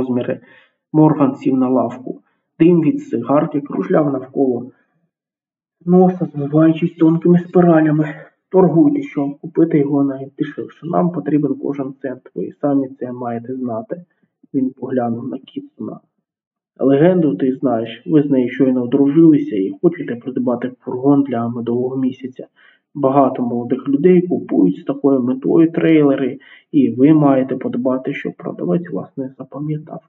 розміри. Морган сів на лавку. Дим від сигарки кружляв навколо носа, змиваючись тонкими спиралями. Торгуйте, щоб купити його найдешевше. Нам потрібен кожен цент, ви самі це маєте знати. Він поглянув на Кітсона. Легенду ти знаєш, ви з нею щойно одружилися і хочете придбати фургон для медового місяця. Багато молодих людей купують з такою метою трейлери, і ви маєте подбати, щоб продавець вас не запам'ятав.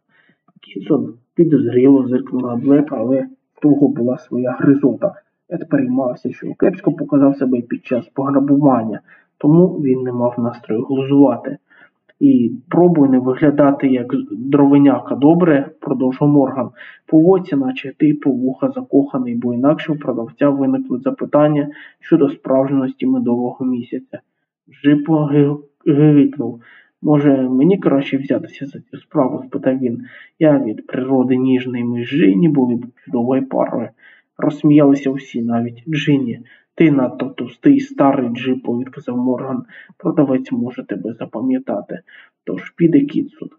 Кітсон підозріло зиркнув Блек, але в того була своя гризота. Ед переймався, що кепсько показав себе під час пограбування, тому він не мав настрою глузувати. І пробуй не виглядати як дровиняка, добре, продовжив Морган. Поводься, наче ти по вуха закоханий, бо інакше у продавця виникли запитання щодо справжності медового місяця. Жипо гигикнув. Може, мені краще взятися за цю справу? спитав він. Я від природи ніжний, ми з були б чудовою парою. Розсміялися всі, навіть Джині. Ти надто товстий, старий Джипо, відказав Морган. Продавець може тебе запам'ятати. Тож піде Кітсон.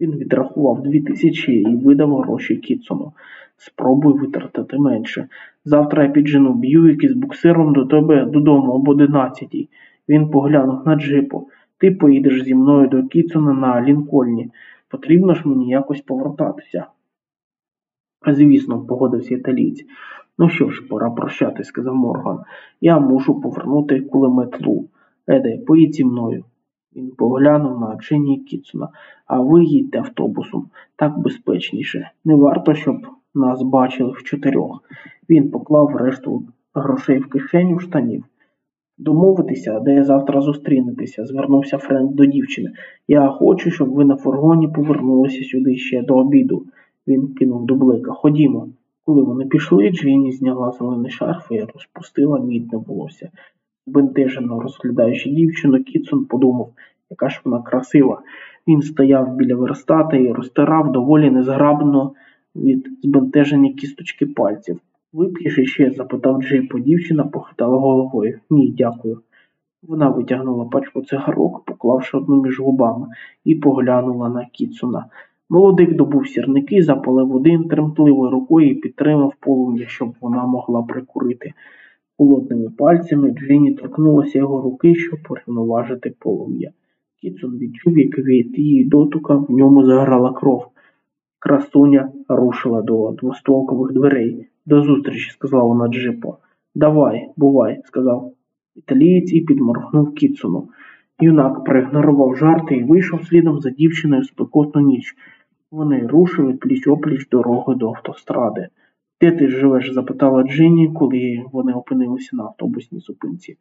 Він відрахував дві тисячі і видав гроші Кітсону. Спробуй витратити менше. Завтра я піджену Б'юік із буксиром до тебе додому об одинадцятій. Він поглянув на Джипо. Ти поїдеш зі мною до Кітсона на Лінкольні. Потрібно ж мені якось повертатися. Звісно, погодився італієць. Ну що ж, пора прощати, сказав Морган. Я мушу повернути кулемет Лу. Еде, поїдь зі мною. Він поглянув на Джинні Кітсона. А ви їдьте автобусом. Так безпечніше. Не варто, щоб нас бачили в чотирьох. Він поклав решту грошей в кишеню штанів. Домовитися, де завтра зустрінетеся, звернувся Френк до дівчини. Я хочу, щоб ви на фургоні повернулися сюди ще до обіду. Він кинув до блика. Ходімо. Коли вони пішли, Джині зняла зелений шарф і розпустила мідне волосся. Бентежено розглядаючи дівчину, Кітсон подумав, яка ж вона красива. Він стояв біля верстата і розтирав доволі незграбно від збентеження кісточки пальців. Вип'єш іще? запитав Джейпо. Дівчина похитала головою. Ні, дякую. Вона витягнула пачку цигарок, поклавши одну між губами, і поглянула на Кіцуна. Молодик добув сірники, запалив один тремтливою рукою і підтримав полум'я, щоб вона могла прикурити. Холодними пальцями Джині торкнулася його руки, щоб порівноважити полум'я. Кіцун відчув, як від її дотука в ньому заграла кров. Красуня рушила до двостволкових дверей. До зустрічі, сказала вона Джипо. Давай, бувай, сказав італієць і підморгнув Кіцуну. Юнак проігнорував жарти і вийшов слідом за дівчиною в спекотну ніч. Вони рушили пліч опліч дороги до автостради. Де ти живеш? запитала Джинні, коли вони опинилися на автобусній зупинці.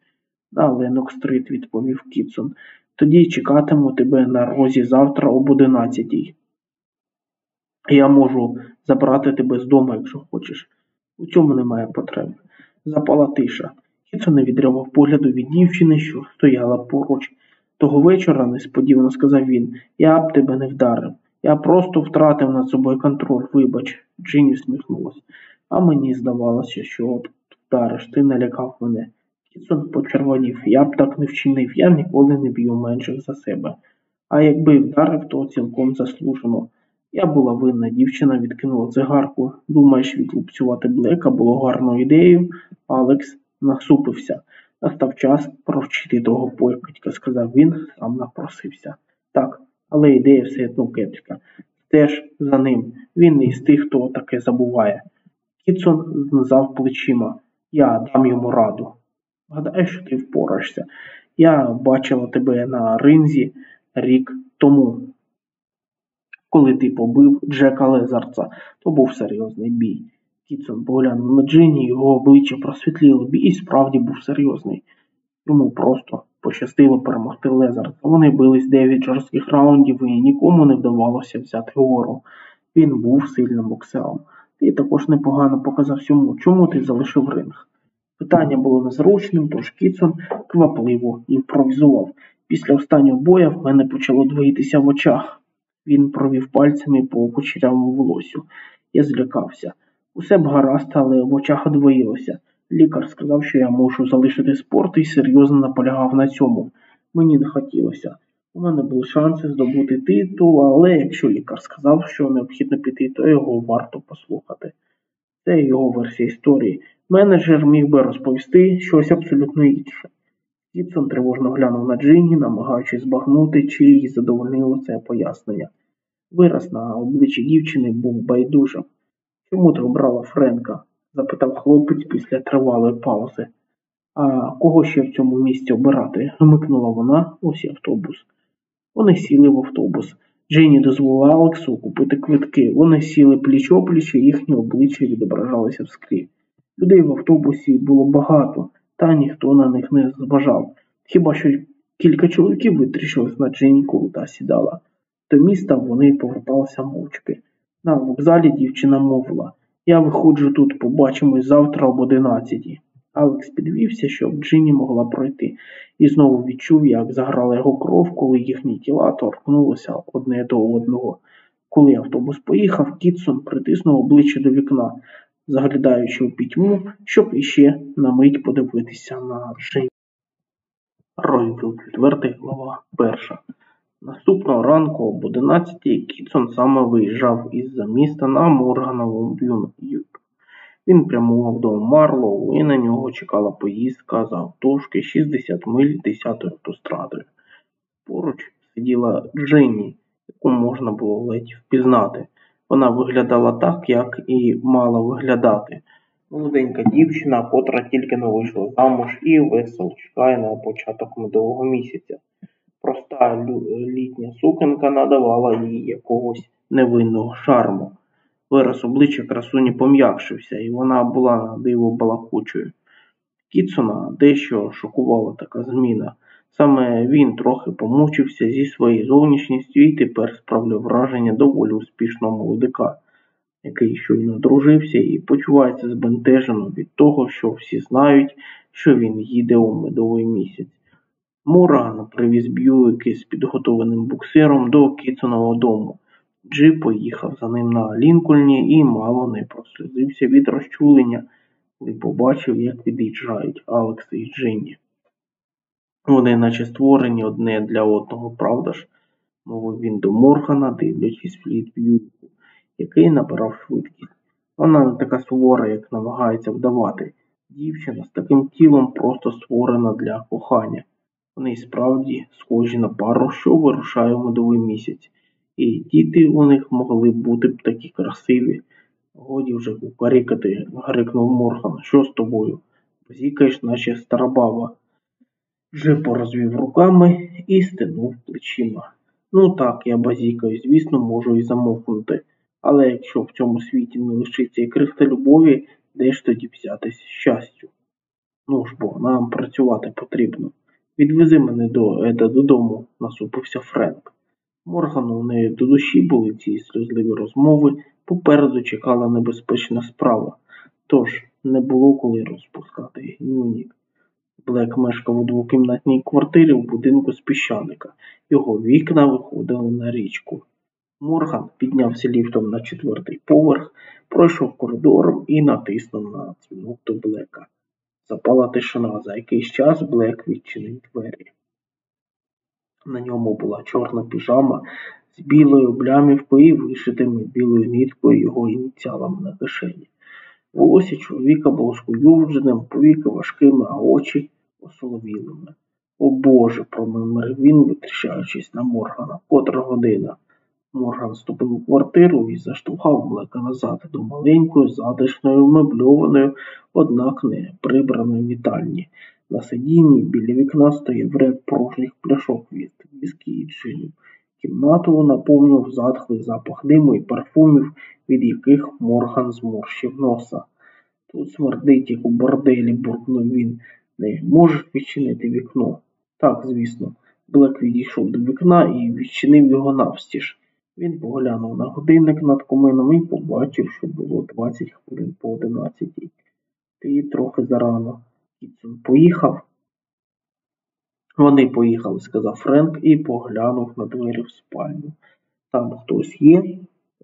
На Ленок-стрит, відповів Кітсон. Тоді чекатиму тебе на розі завтра об одинадцятій. Я можу забрати тебе з дому, якщо хочеш. У цьому немає потреби. Запала тиша. Кітсон не відривав погляду від дівчини, що стояла поруч. Того вечора, несподівано сказав він, я б тебе не вдарив. Я просто втратив над собою контроль, вибач, Джині всміхнулась. А мені здавалося, що от вдариш, ти налякав мене. Кітсон почервонів, я б так не вчинив, я ніколи не б'ю менших за себе. А якби вдарив, то цілком заслужено. Я була винна, дівчина відкинула цигарку. Думаєш, відлупцювати Блека було гарною ідеєю. Алекс насупився. Настав час провчити того покидька, сказав він, сам напросився. Так, але ідея все одно кепська. Теж за ним. Він не із тих, хто таке забуває. Кітсон знизав плечима. Я дам йому раду. Гадаю, що ти впораєшся. Я бачила тебе на ринзі рік тому. Коли ти побив Джека Лезарца, то був серйозний бій. Кітсон поглянув на Джині, його обличчя просвітліло, бій і справді був серйозний. Йому просто пощастило перемогти Лезарца. Вони бились дев'ять жорстких раундів і нікому не вдавалося взяти гору. Він був сильним боксером. Ти також непогано показав всьому, чому ти залишив ринг. Питання було незручним, тож Кітсон квапливо імпровізував. Після останнього боя в мене почало двоїтися в очах. Він провів пальцями по кучерявому волосю. Я злякався. Усе б гаразд, але в очах одвоїлося. Лікар сказав, що я мушу залишити спорт і серйозно наполягав на цьому. Мені не хотілося. У мене були шанси здобути титул, але якщо лікар сказав, що необхідно піти, то його варто послухати. Це його версія історії. Менеджер міг би розповісти щось абсолютно інше. Кітсон тривожно глянув на Джинні, намагаючись збагнути, чи її задовольнило це пояснення. Вираз на обличчі дівчини був байдужим. Чому ти обрала Френка? Запитав хлопець після тривалої паузи. А кого ще в цьому місці обирати? гмикнула вона, ось автобус. Вони сіли в автобус. Дженні дозволила Алексу купити квитки. Вони сіли пліч опліч, і їхні обличчя відображалися в склі. Людей в автобусі було багато, та ніхто на них не зважав. Хіба що кілька чоловіків витріщились на Дженні, коли та сідала. До міста вони поверталися мовчки. На вокзалі дівчина мовила Я виходжу тут, побачимось завтра об одинадцятій. Алекс підвівся, щоб Джинні могла пройти, і знову відчув, як заграла його кров, коли їхні тіла торкнулися одне до одного. Коли автобус поїхав, Кітсон притиснув обличчя до вікна, заглядаючи у пітьму, щоб іще на мить подивитися на Джинні. Розділ 4, глава 1. Наступного ранку об 11 Кітсон саме виїжджав із-за міста на Моргановому б'юн'ю. Він прямував до Марлоу і на нього чекала поїздка завтовшки 60 миль 10-ю автострадою. Поруч сиділа Дженні, яку можна було ледь впізнати. Вона виглядала так, як і мала виглядати. Молоденька дівчина, котра тільки не вийшла замуж і весело чекає на початок медового місяця. Проста літня сукенка надавала їй якогось невинного шарму. Вираз обличчя красуні пом'якшився, і вона була на диво балакучою. Кітсона дещо шокувала така зміна. Саме він трохи помучився зі своєю зовнішністю і тепер справляв враження доволі успішного молодика, який щойно одружився і почувається збентежено від того, що всі знають, що він їде у медовий місяць. Морган привіз Б'юїки з підготовленим буксиром до Кітсонового дому. Джип поїхав за ним на Лінкольні і мало не прослізився від розчулення, коли побачив, як від'їжджають Алекс і Джинні. Вони наче створені одне для одного, правда ж? мовив він до Моргана, дивлячись вслід Б'юйку, який набирав швидкість. Вона не така сувора, як намагається вдавати. Дівчина з таким тілом просто створена для кохання. Вони справді схожі на пару, що вирушає медовий місяць. І діти у них могли бути б такі красиві. Годі вже кукарікати, гарикнув Морган. Що з тобою? Базікаєш, наче стара баба. Вже порозвів руками і стинув плечима. Ну так, я базікаю, звісно, можу і замовкнути. Але якщо в цьому світі не лишиться і крихта любові, де ж тоді взятись щастю? Ну ж бо, нам працювати потрібно. Відвези мене до Еда додому, насупився Френк. Моргану не до душі були ці сльозливі розмови, попереду чекала небезпечна справа, тож не було коли розпускати нюнік. Блек мешкав у двокімнатній квартирі в будинку з піщаника. Його вікна виходили на річку. Морган піднявся ліфтом на четвертий поверх, пройшов коридором і натиснув на дзвінок до Блека. Запала тишина, за якийсь час Блек відчинив двері. На ньому була чорна піжама з білою блямівкою і вишитими білою ніткою його ініціалами на кишені. Волосся чоловіка було скуювдженим, повіки важкими, а очі осоловілими. О Боже, промимрив він, витріщаючись на Моргана. Котра година. Морган ступив у квартиру і заштовхав Блека назад до маленької, затишної, мебльованої, однак не прибраної вітальні. На сидінні біля вікна стояв ряд порожніх пляшок від віскі і джинів. Кімнату наповнив затхлий запах диму і парфумів, від яких Морган зморщив носа. Тут смердить, як у борделі, буркнув він. Не можеш відчинити вікно? Так, звісно. Блек відійшов до вікна і відчинив його навстіж. Він поглянув на годинник над комином і побачив, що було 20 хвилин по одинадцятій. Ти трохи зарано. Кітсон поїхав. Вони поїхали, сказав Френк і поглянув на двері в спальню. Там хтось є,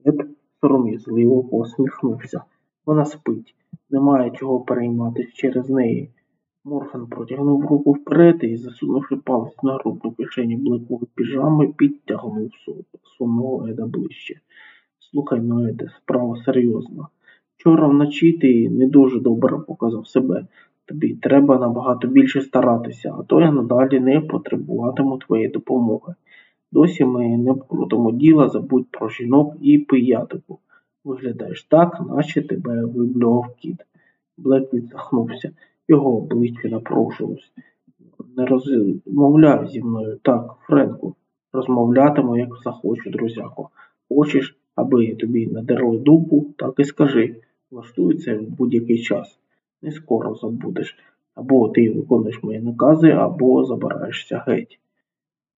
Ед сором'язливо посміхнувся. Вона спить, немає чого перейматися через неї. Морган протягнув руку вперед і, засунувши палець на грудну кишеню блекової піжами, підтягнув сонного Еда ближче. Слухай, ну, Еде, справа серйозна. Вчора вночі ти не дуже добре показав себе. Тобі треба набагато більше старатися, а то я надалі не потребуватиму твоєї допомоги. Досі ми не крутимо діла, забудь про жінок і пиятику. Виглядаєш так, наче тебе виблював кіт. Блек відсахнувся, його обличчя напружилось. Не розмовляй зі мною так, Френку. Розмовлятиму, як захочу, друзяко. Хочеш, аби тобі надерли дупу, так і скажи. Влаштуй це в будь-який час. Не скоро забудеш. Або ти виконуєш мої накази, або забираєшся геть.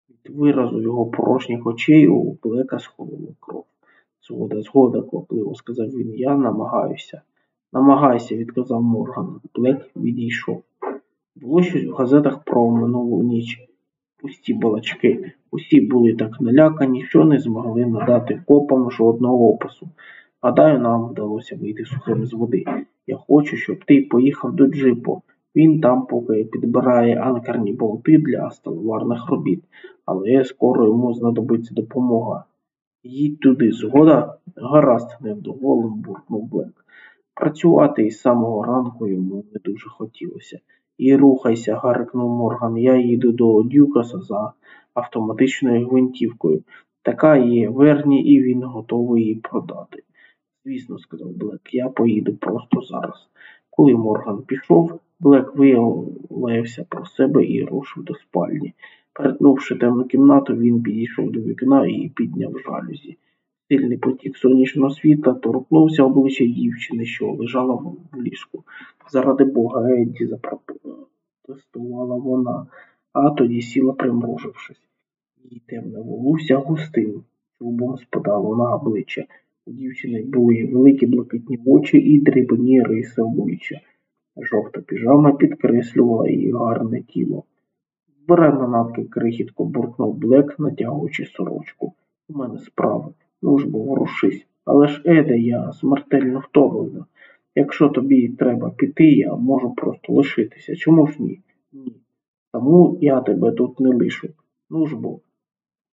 Від виразу його порожніх очей у Блека схолола кров. Згода, згода, квапливо сказав він. Я намагаюся. Намагайся, відказав Морган. Блек відійшов. Було щось в газетах про минулу ніч. Пусті балачки. Усі були так налякані, що не змогли надати копам жодного опису. Гадаю, нам вдалося вийти сухим з води. Я хочу, щоб ти поїхав до джипу. Він там поки підбирає анкерні болти для сталеварних робіт, але скоро йому знадобиться допомога. Їдь туди, згода? Гаразд, невдоволен буркнув Блек. Працювати із самого ранку йому не дуже хотілося. І рухайся, гаркнув Морган. Я їду до Дюкаса за автоматичною гвинтівкою. Така є верні, і він готовий її продати. Звісно, сказав Блек, я поїду просто зараз. Коли Морган пішов, Блек виявився про себе і рушив до спальні. Перетнувши темну кімнату, він підійшов до вікна і підняв жалюзі. Сильний потік сонячного світла торкнувся обличчя дівчини, що лежала в ліжку. Заради бога, Едді запротестувала вона, а тоді сіла, примружившись. Її темне волосся густим, чубом спадало на обличчя. У дівчини були великі блакитні очі і дрібні риси обличчя. Жовта піжама підкреслювала її гарне тіло. Збирай манатки крихітко буркнув Блек, натягуючи сорочку. У мене справи. Ну ж бо ворушись. Але ж, Еде, я смертельно втомлена. Якщо тобі треба піти, я можу просто лишитися. Чому ж ні? Ні. Тому я тебе тут не лишу. Ну ж бо,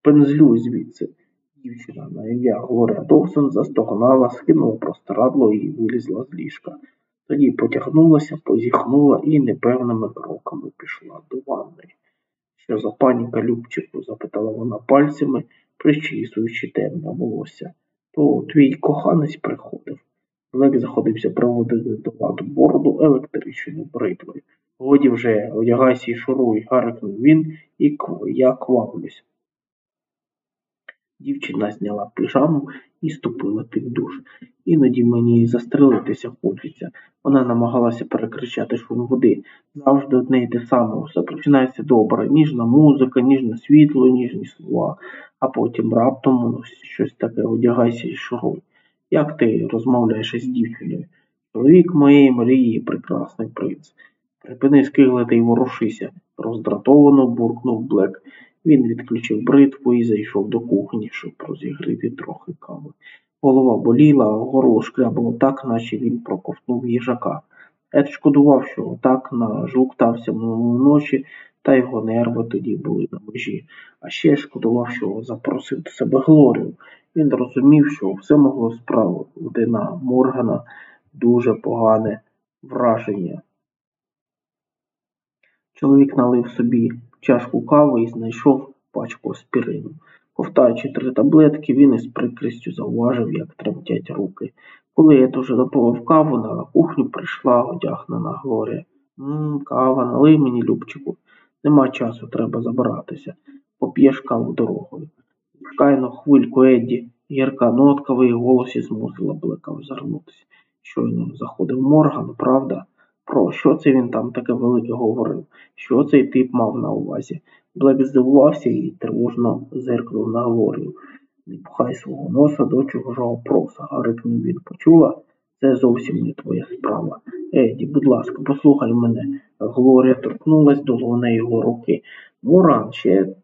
пензлюй звідси. Дівчина на ім'я Глорія Довсон застогнала, скинула простирадло і вилізла з ліжка. Тоді потягнулася, позіхнула і непевними кроками пішла до ванної. Що за паніка, Любчику? запитала вона пальцями, причісуючи темне волосся. То твій коханець приходив. Блек заходився проводити до ладу бороду електричною бритвою. Годі вже одягайся і шуруй, гаркнув він, і я кваплюсь. Дівчина зняла пижаму і ступила під душ. Іноді мені застрелитися хочеться. Вона намагалася перекричати шум води. Завжди одне й те саме. Все починається добре. Ніжна музика, ніжне світло, ніжні слова, а потім раптом щось таке одягайся і шуруй. Як ти розмовляєш із дівчиною? Чоловік моєї мрії, прекрасний принц. Припини скиглити й ворушися, роздратовано буркнув Блек. Він відключив бритву і зайшов до кухні, щоб розігріти трохи кави. Голова боліла, а горло шкрябало так, наче він проковтнув їжака. Ед шкодував, що так нажлуктався ночі, та його нерви тоді були на межі. А ще шкодував, що запросив до себе Глорію. Він розумів, що все могло справити на Моргана дуже погане враження. Чоловік налив собі чашку кави і знайшов пачку аспірину. Ковтаючи три таблетки, він із прикрістю зауважив, як тремтять руки. Коли я дуже допивав каву, на кухню прийшла одягнена Глорія. Мм, кава, налий мені, Любчику. Нема часу, треба забиратися. Поп'єш каву дорогою. Чекай хвильку, Едді. Гірка нотка в її голосі змусила Блека озирнутися. Щойно заходив Морган, правда? Про що це він там таке велике говорив? Що цей тип мав на увазі? Блек здивувався і тривожно зиркнув на Глорію. Не пхай свого носа до чужого проса, гарикнув він. Почула? Це зовсім не твоя справа. Еді, будь ласка, послухай мене. Глорія торкнулась долони його руки. Муран, ще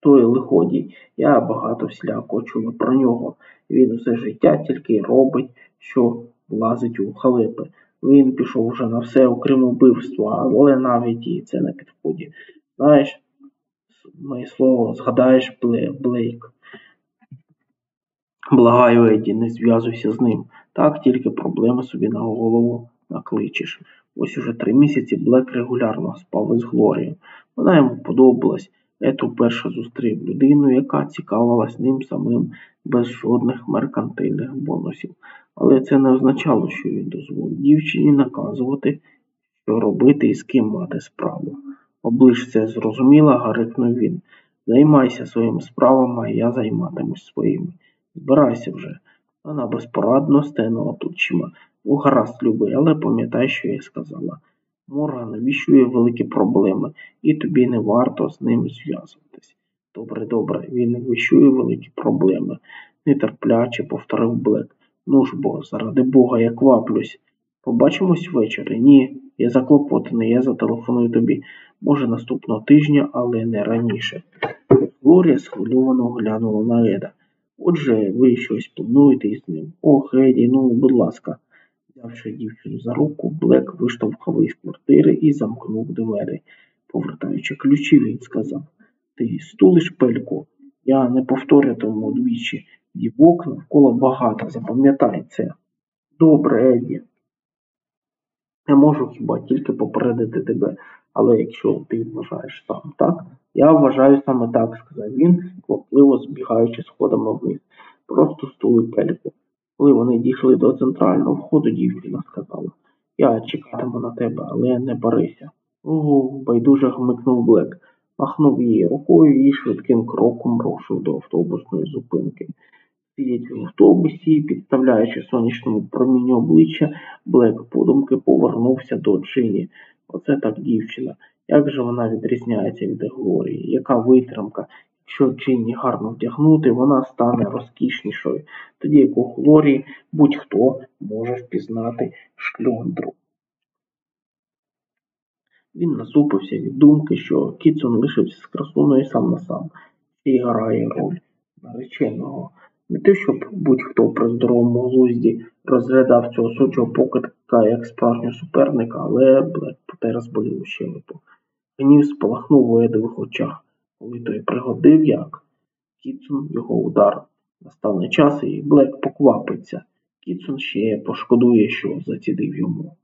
той лиходій. Я багато всіляко чула про нього. Він усе життя тільки робить, що влазить у халепи. Він пішов уже на все, окрім убивства, але навіть і це на підході. Знаєш, моє слово, згадаєш Блейк. Благаю, Еді, не зв'язуйся з ним. Так тільки проблеми собі на голову накличеш. Ось уже три місяці Блек регулярно спав із Глорією. Вона йому подобалась. Ету вперше зустрів людину, яка цікавилась ним самим без жодних меркантильних бонусів. Але це не означало, що він дозволив дівчині наказувати, що робити і з ким мати справу. Оближ це зрозуміла, гарикнув він. Займайся своїми справами, а я займатимусь своїми. Збирайся вже. Вона безпорадно стенула плечима. Ну, гаразд, любий, але пам'ятай, що я сказала. Морган віщує великі проблеми, і тобі не варто з ним зв'язуватись. Добре, добре, він віщує великі проблеми, нетерпляче повторив Блек. Ну ж бо, заради Бога, я кваплюсь. Побачимось ввечері? Ні, я заклопотаний, я зателефоную тобі. Може, наступного тижня, але не раніше. Глорія схвильовано глянула на Еда. Отже, ви щось плануєте із ним. Ох, Еді, ну, будь ласка. Взявши дівчину за руку, Блек виштовхав із квартири і замкнув двері. Повертаючи ключі, він сказав Ти стулиш пельку? Я не повторятиму двічі. Дівок навколо багато, запам'ятай це. Добре, Еді. Я можу хіба тільки попередити тебе, але якщо ти вважаєш сам так, я вважаю саме так, сказав він, квапливо збігаючи сходами вниз. Просто стули пельку. Коли вони дійшли до центрального входу, дівчина сказала Я чекатиму на тебе, але не барися. Ого, байдуже гмикнув Блек, махнув її рукою і швидким кроком рушив до автобусної зупинки. Сидячи в автобусі, підставляючи сонячному промінню обличчя, Блек подумки повернувся до Джині. Оце так дівчина. Як же вона відрізняється від Глорії? Яка витримка? Якщо Джинні гарно вдягнути, вона стане розкішнішою, тоді як у Глорії будь-хто може впізнати шльондру. Він насупився від думки, що Кітсон лишився з красуною сам на сам і грає роль нареченого. Не те, щоб будь-хто при здоровому глузді розглядав цього сучого покидка як справжнього суперника, але Блек потер зболів щелепу. Гнів спалахнув у Едових очах, коли той пригодив як Кітсон його удар. Настав не час і Блек поквапиться. Кітсон ще пошкодує, що зацідив йому.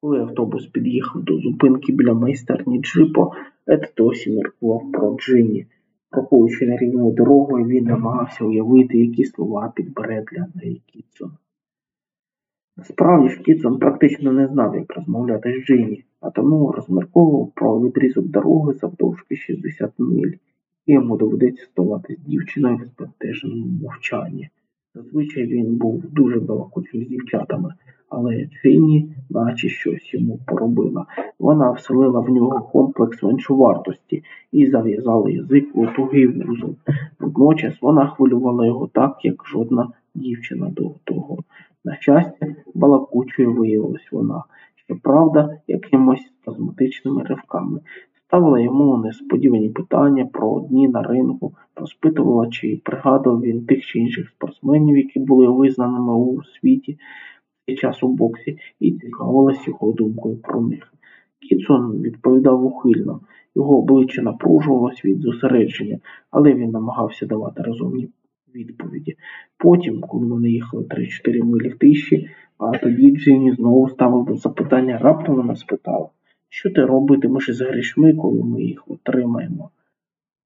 Коли автобус під'їхав до зупинки біля майстерні джипо, Ед досі міркував про Джинні. Крокуючи нерівною дорогою, він намагався уявити, які слова підбере для неї Кітсон. Насправді ж Кітсон практично не знав, як розмовляти з Джинні, а тому розмірковував про відрізок дороги завдовжки 60 миль, і йому доведеться ставати з дівчиною в збентеженому мовчанні. Зазвичай він був дуже балакучий з дівчатами, але Джинні наче щось йому поробила. Вона вселила в нього комплекс меншовартості і зав'язала язик у тугий вузол. Водночас вона хвилювала його так, як жодна дівчина до того. На щастя, балакучою виявилась вона, щоправда, якимось спазматичними ривками. Ставила йому несподівані питання про дні на рингу, розпитувала, чи пригадував він тих чи інших спортсменів, які були визнаними у світі під час у боксі, і цікавилась його думкою про них. Кітсон відповідав ухильно, його обличчя напружувалось від зосередження, але він намагався давати розумні відповіді. Потім, коли вони їхали 3-4 милі в тиші, а тоді Джині знову ставила запитання, раптом вона спитала, що ти робитимеш із грішми, коли ми їх отримаємо?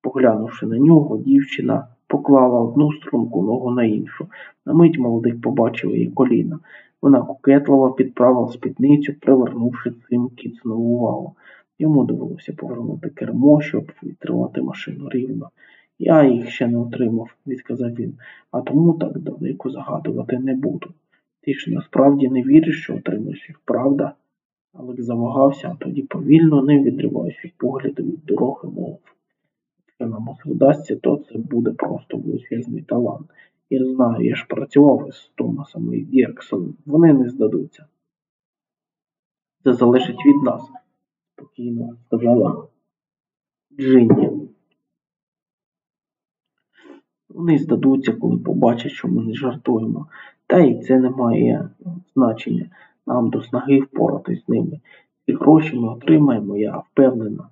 Поглянувши на нього, дівчина поклала одну струнку ногу на іншу. На мить молодик побачив її коліна. Вона кокетливо підправила спідницю, привернувши цим кіцну увагу. Йому довелося повернути кермо, щоб відтримати машину рівно. Я їх ще не отримав, відказав він, а тому так далеко загадувати не буду. Ти ж насправді не віриш, що отримаєш їх, правда? Алек завагався, а тоді повільно, не відриваючи погляду від дороги, мов. Якщо нам вдасться, то це буде просто величезний талант. Я знаю, я ж працював із Томасом і Дірксом, вони не здадуться. Це залежить від нас, спокійно сказала Джинні. Вони здадуться, коли побачать, що ми не жартуємо. Та й це не має значення. нам до снаги впоратись з ними. Ці гроші ми отримаємо, я впевнена.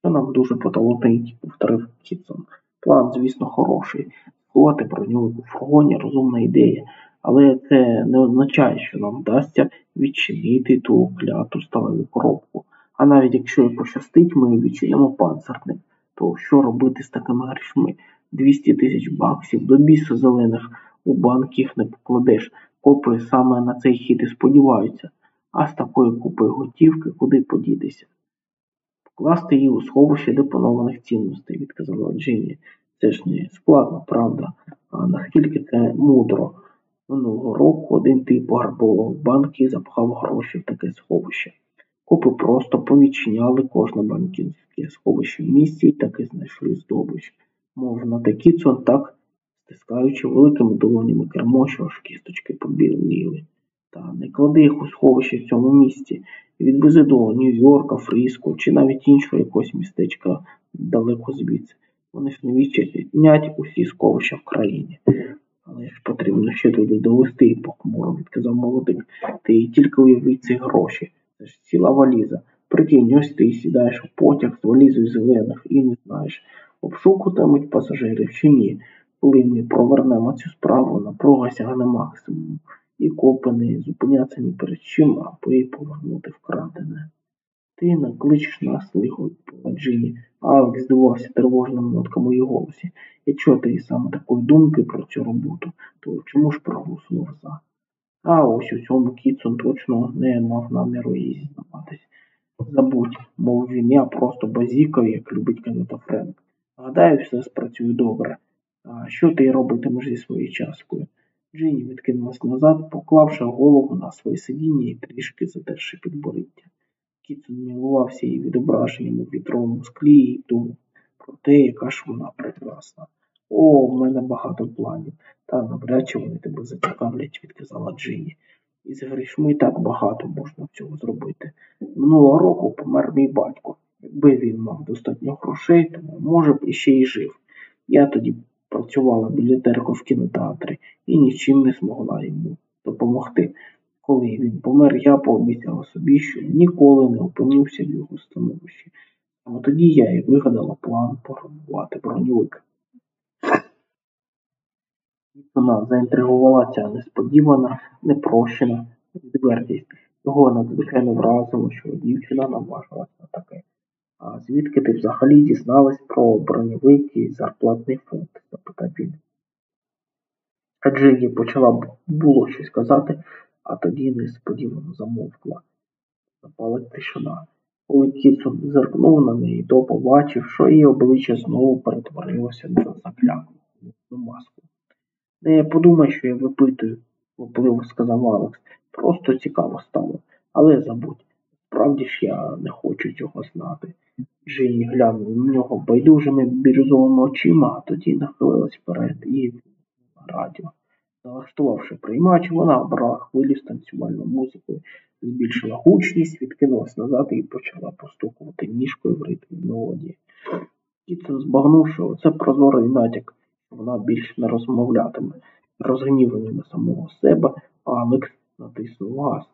Що нам дуже поталотить, повторив Кітсон. План, звісно, хороший. Сховати броню у фургоні розумна ідея, але це не означає, що нам вдасться відчинити ту кляту сталеву коробку. А навіть якщо і пощастить, ми відчинимо панцирник, то що робити з такими грішми? 200 тисяч баксів до біса зелених у банк їх не покладеш. Копи саме на цей хід і сподіваються, а з такої купи готівки куди подітися? Покласти її у сховище депонованих цінностей, відказала Джинні. Це ж не складно, правда? А наскільки це мудро? Минулого року один тип пограбував банк і запхав гроші в таке сховище. Копи просто повідчиняли кожне банківське сховище в місті і таки знайшли здобич. Мов такі цон так, стискаючи великими долонями кермо, що аж кісточки побіліли. Та не клади їх у сховище в цьому місті і відвези до Нью-Йорка, Фріско чи навіть іншого якогось містечка далеко звідси. Вони ж не відчинять усі сховища в країні. Але ж потрібно ще туди довести, похмуро відказав молодик. Ти тільки уяви ці гроші. Це ж ціла валіза. Прикинь, ось ти сідаєш у потяг з валізою зелених і не знаєш, обшукуватимуть пасажирів чи ні. Коли ми провернемо цю справу, напруга сягне максимум, і копи не зупиняться ні перед чим, аби повернути вкрадене. Ти накличеш нас, лихо Джині. Алекс здивувався тривожними нотками у її голосі. Якщо ти саме такої думки про цю роботу, то чому ж проголосував за? А ось у цьому Кітсон точно не мав наміру їй зізнаватись. Забудь, мов він, я просто базікав, як любить казати Френк. Гадаю, все спрацює добре. А що ти робитимеш зі своєю часткою? Джині відкинулась назад, поклавши голову на своє сидіння і трішки затерши підборіддя. Кітсон милувався її відображенням у вітровому склі і думав про те, яка ж вона прекрасна. О, в мене багато планів, та навряд чи вони тебе зацікавлять, відказала Джині. Із грішми так багато можна цього зробити. Минулого року помер мій батько. Якби він мав достатньо грошей, то може б іще й жив. Я тоді працювала білетеркою в кінотеатрі і нічим не змогла йому допомогти. Коли він помер, я пообіцяла собі, що ніколи не опинився в його становищі. А тоді я і вигадала план пограбувати броньовик. Вона заінтригувала ця несподівана, непрощена відвертість. Його надзвичайно вразило, що дівчина наважилась на таке. А звідки ти взагалі дізналась про броньовик і зарплатний фонд? запитав він. Адже їй почала було щось казати, а тоді несподівано замовкла. Запала тишина. Коли Кітсон зеркнув на неї, то побачив, що її обличчя знову перетворилося на закляклу маску. Не подумай, що я випитую, випливо сказав Алекс. Просто цікаво стало. Але забудь, справді ж я не хочу цього знати. Джині глянула на нього байдужими бірюзовими очима, а тоді нахилилась вперед і радіо. Налаштувавши приймач, вона обрала хвилю з танцювальною музикою, збільшила гучність, відкинулась назад і почала постукувати ніжкою в ритмі мелодії. Кітсон збагнув, що це прозорий натяк, що вона більше не розмовлятиме. Розгніваний на самого себе, Алекс натиснув газ.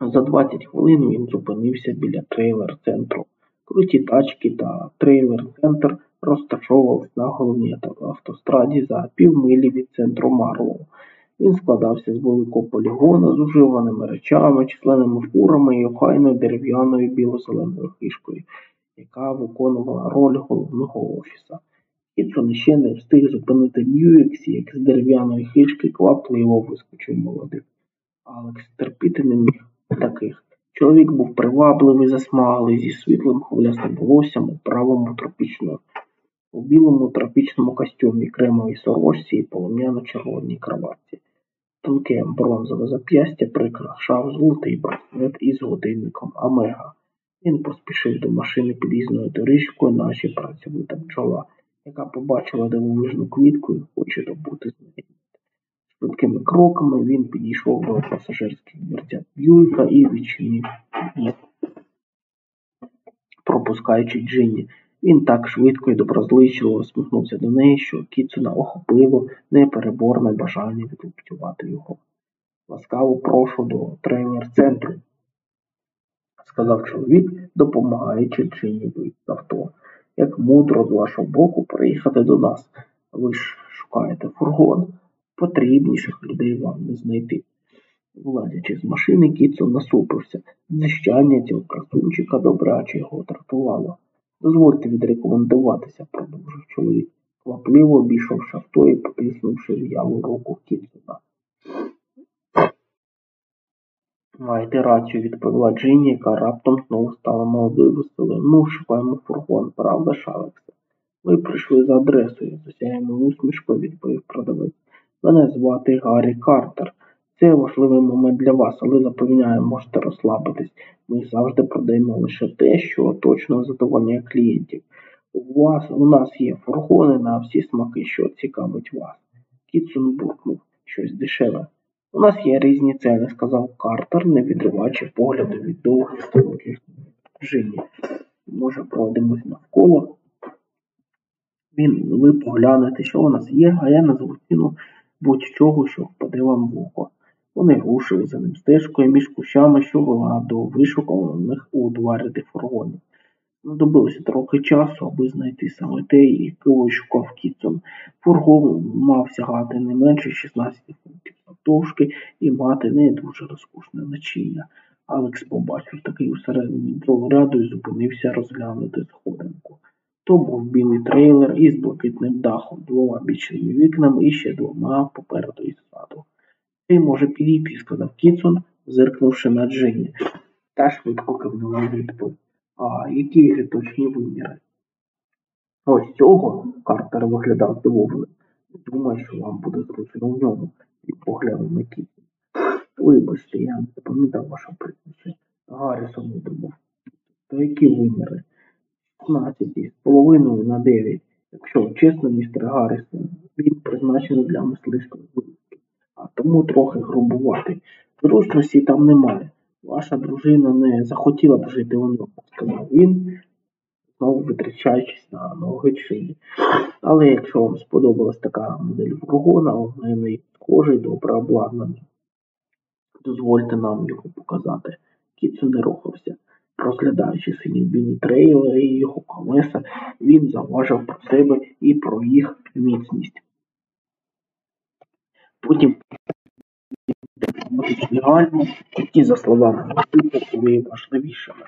За 20 хвилин він зупинився біля трейлер-центру. Круті тачки та трейлер-центр розташовувались на головній автостраді за півмилі від центру Марлоу. Він складався з великого полігона з уживаними речами, численними фурами і охайною дерев'яною біло-зеленою хишкою, яка виконувала роль головного офіса. Кітсон ще не встиг зупинити Б'юікс, як з дерев'яної хишки квапливо вискочив молодик. Алекс терпіти не міг таких. Чоловік був привабливий, засмаглий, зі світлим хвилястим волоссям у правому тропічному, у білому тропічному костюмі, кремовій сорочці і полум'яно-червоній кроватці. Тонке бронзове зап'ястя прикрашав золотий браслет із годинником Омега. Він поспішив до машини під'їзною доріжкою, наші працьовита бджола, яка побачила дивовижну квітку і хоче добути з неї. Швидкими кроками він підійшов до пасажирських дверцят Б'юіка і відчинив їх, пропускаючи Джинні. Він так швидко і доброзичливо усміхнувся до неї, що Кіцуна охопило непереборне бажання відлупцювати його. Ласкаво прошу до трейлер-центру, сказав чоловік, допомагаючи вийти з авто. Як мудро з вашого боку приїхати до нас. Ви ж шукаєте фургон. Потрібніших людей вам не знайти. Вилазячи з машини, Кіцо насупився. Дзищання цього красунчика добряче його дратувало. Дозвольте відрекомендуватися, продовжив чоловік, квапливо обійшовши авто і потиснувши в'ялу руку Кіцуна. Маєте рацію, відповіла Джині, яка раптом знову стала молодою веселою. Ну, шукаємо фургон, правда, Шалексе? Ви прийшли за адресою, з усмішкою відповів продавець. Мене звати Гаррі Картер. Це важливий момент для вас, але запевняю, можете розслабитись. Ми завжди продаємо лише те, що точно задовольняє клієнтів. У вас у нас є фургони на всі смаки, що цікавить вас. Кітсон буркнув щось дешеве. У нас є різні ціни, сказав Картер, не відриваючи погляду від довгих строків Джині. Може, пройдемось навколо. Він, ви поглянете, що у нас є, а я назву ціну будь-чого, що впаде вам в око. Вони рушили за ним стежкою між кущами, що вела до вишуканих у два ряди фургонів. Знадобилося трохи часу, аби знайти саме те, якого шукав Кітсон. Фургон мав сягати не менше 16 фунтів завдовжки і мати не дуже розкушне начиння. Алекс побачив такий усередині другого ряду і зупинився розглянути сходинку. То був білий трейлер із блакитним дахом, двома бічними вікнами і ще двома попереду із саду. Ти може підійти, сказав Кітсон, зиркнувши на Джині. Та швидко кивнула відповідь. А які ж точні виміри? Ось цього Картер виглядав здивованим. Думаю, що вам буде зручно в ньому, і поглянув на Кітсон. Вибачте, я не запам'ятав ваше прізвище. Гаррісон видумав. То які виміри? 16 з половиною на 9. Якщо чесно, містер Гаррісон, він призначений для мисливської вилазки, а тому трохи грубувати. Зручності там немає. Ваша дружина не захотіла б жити у ньому, сказав він, знову витрачаючись на ноги шиї. Але якщо вам сподобалась така модель фургона, у мене схожий добре обладнаний. Дозвольте нам його показати. Кіцу не рухався. Розглядаючи сині білі трейлери і його колеса, він заважив про себе і про їх міцність. Потім гальми, які, за словами Піпа, були важливішими.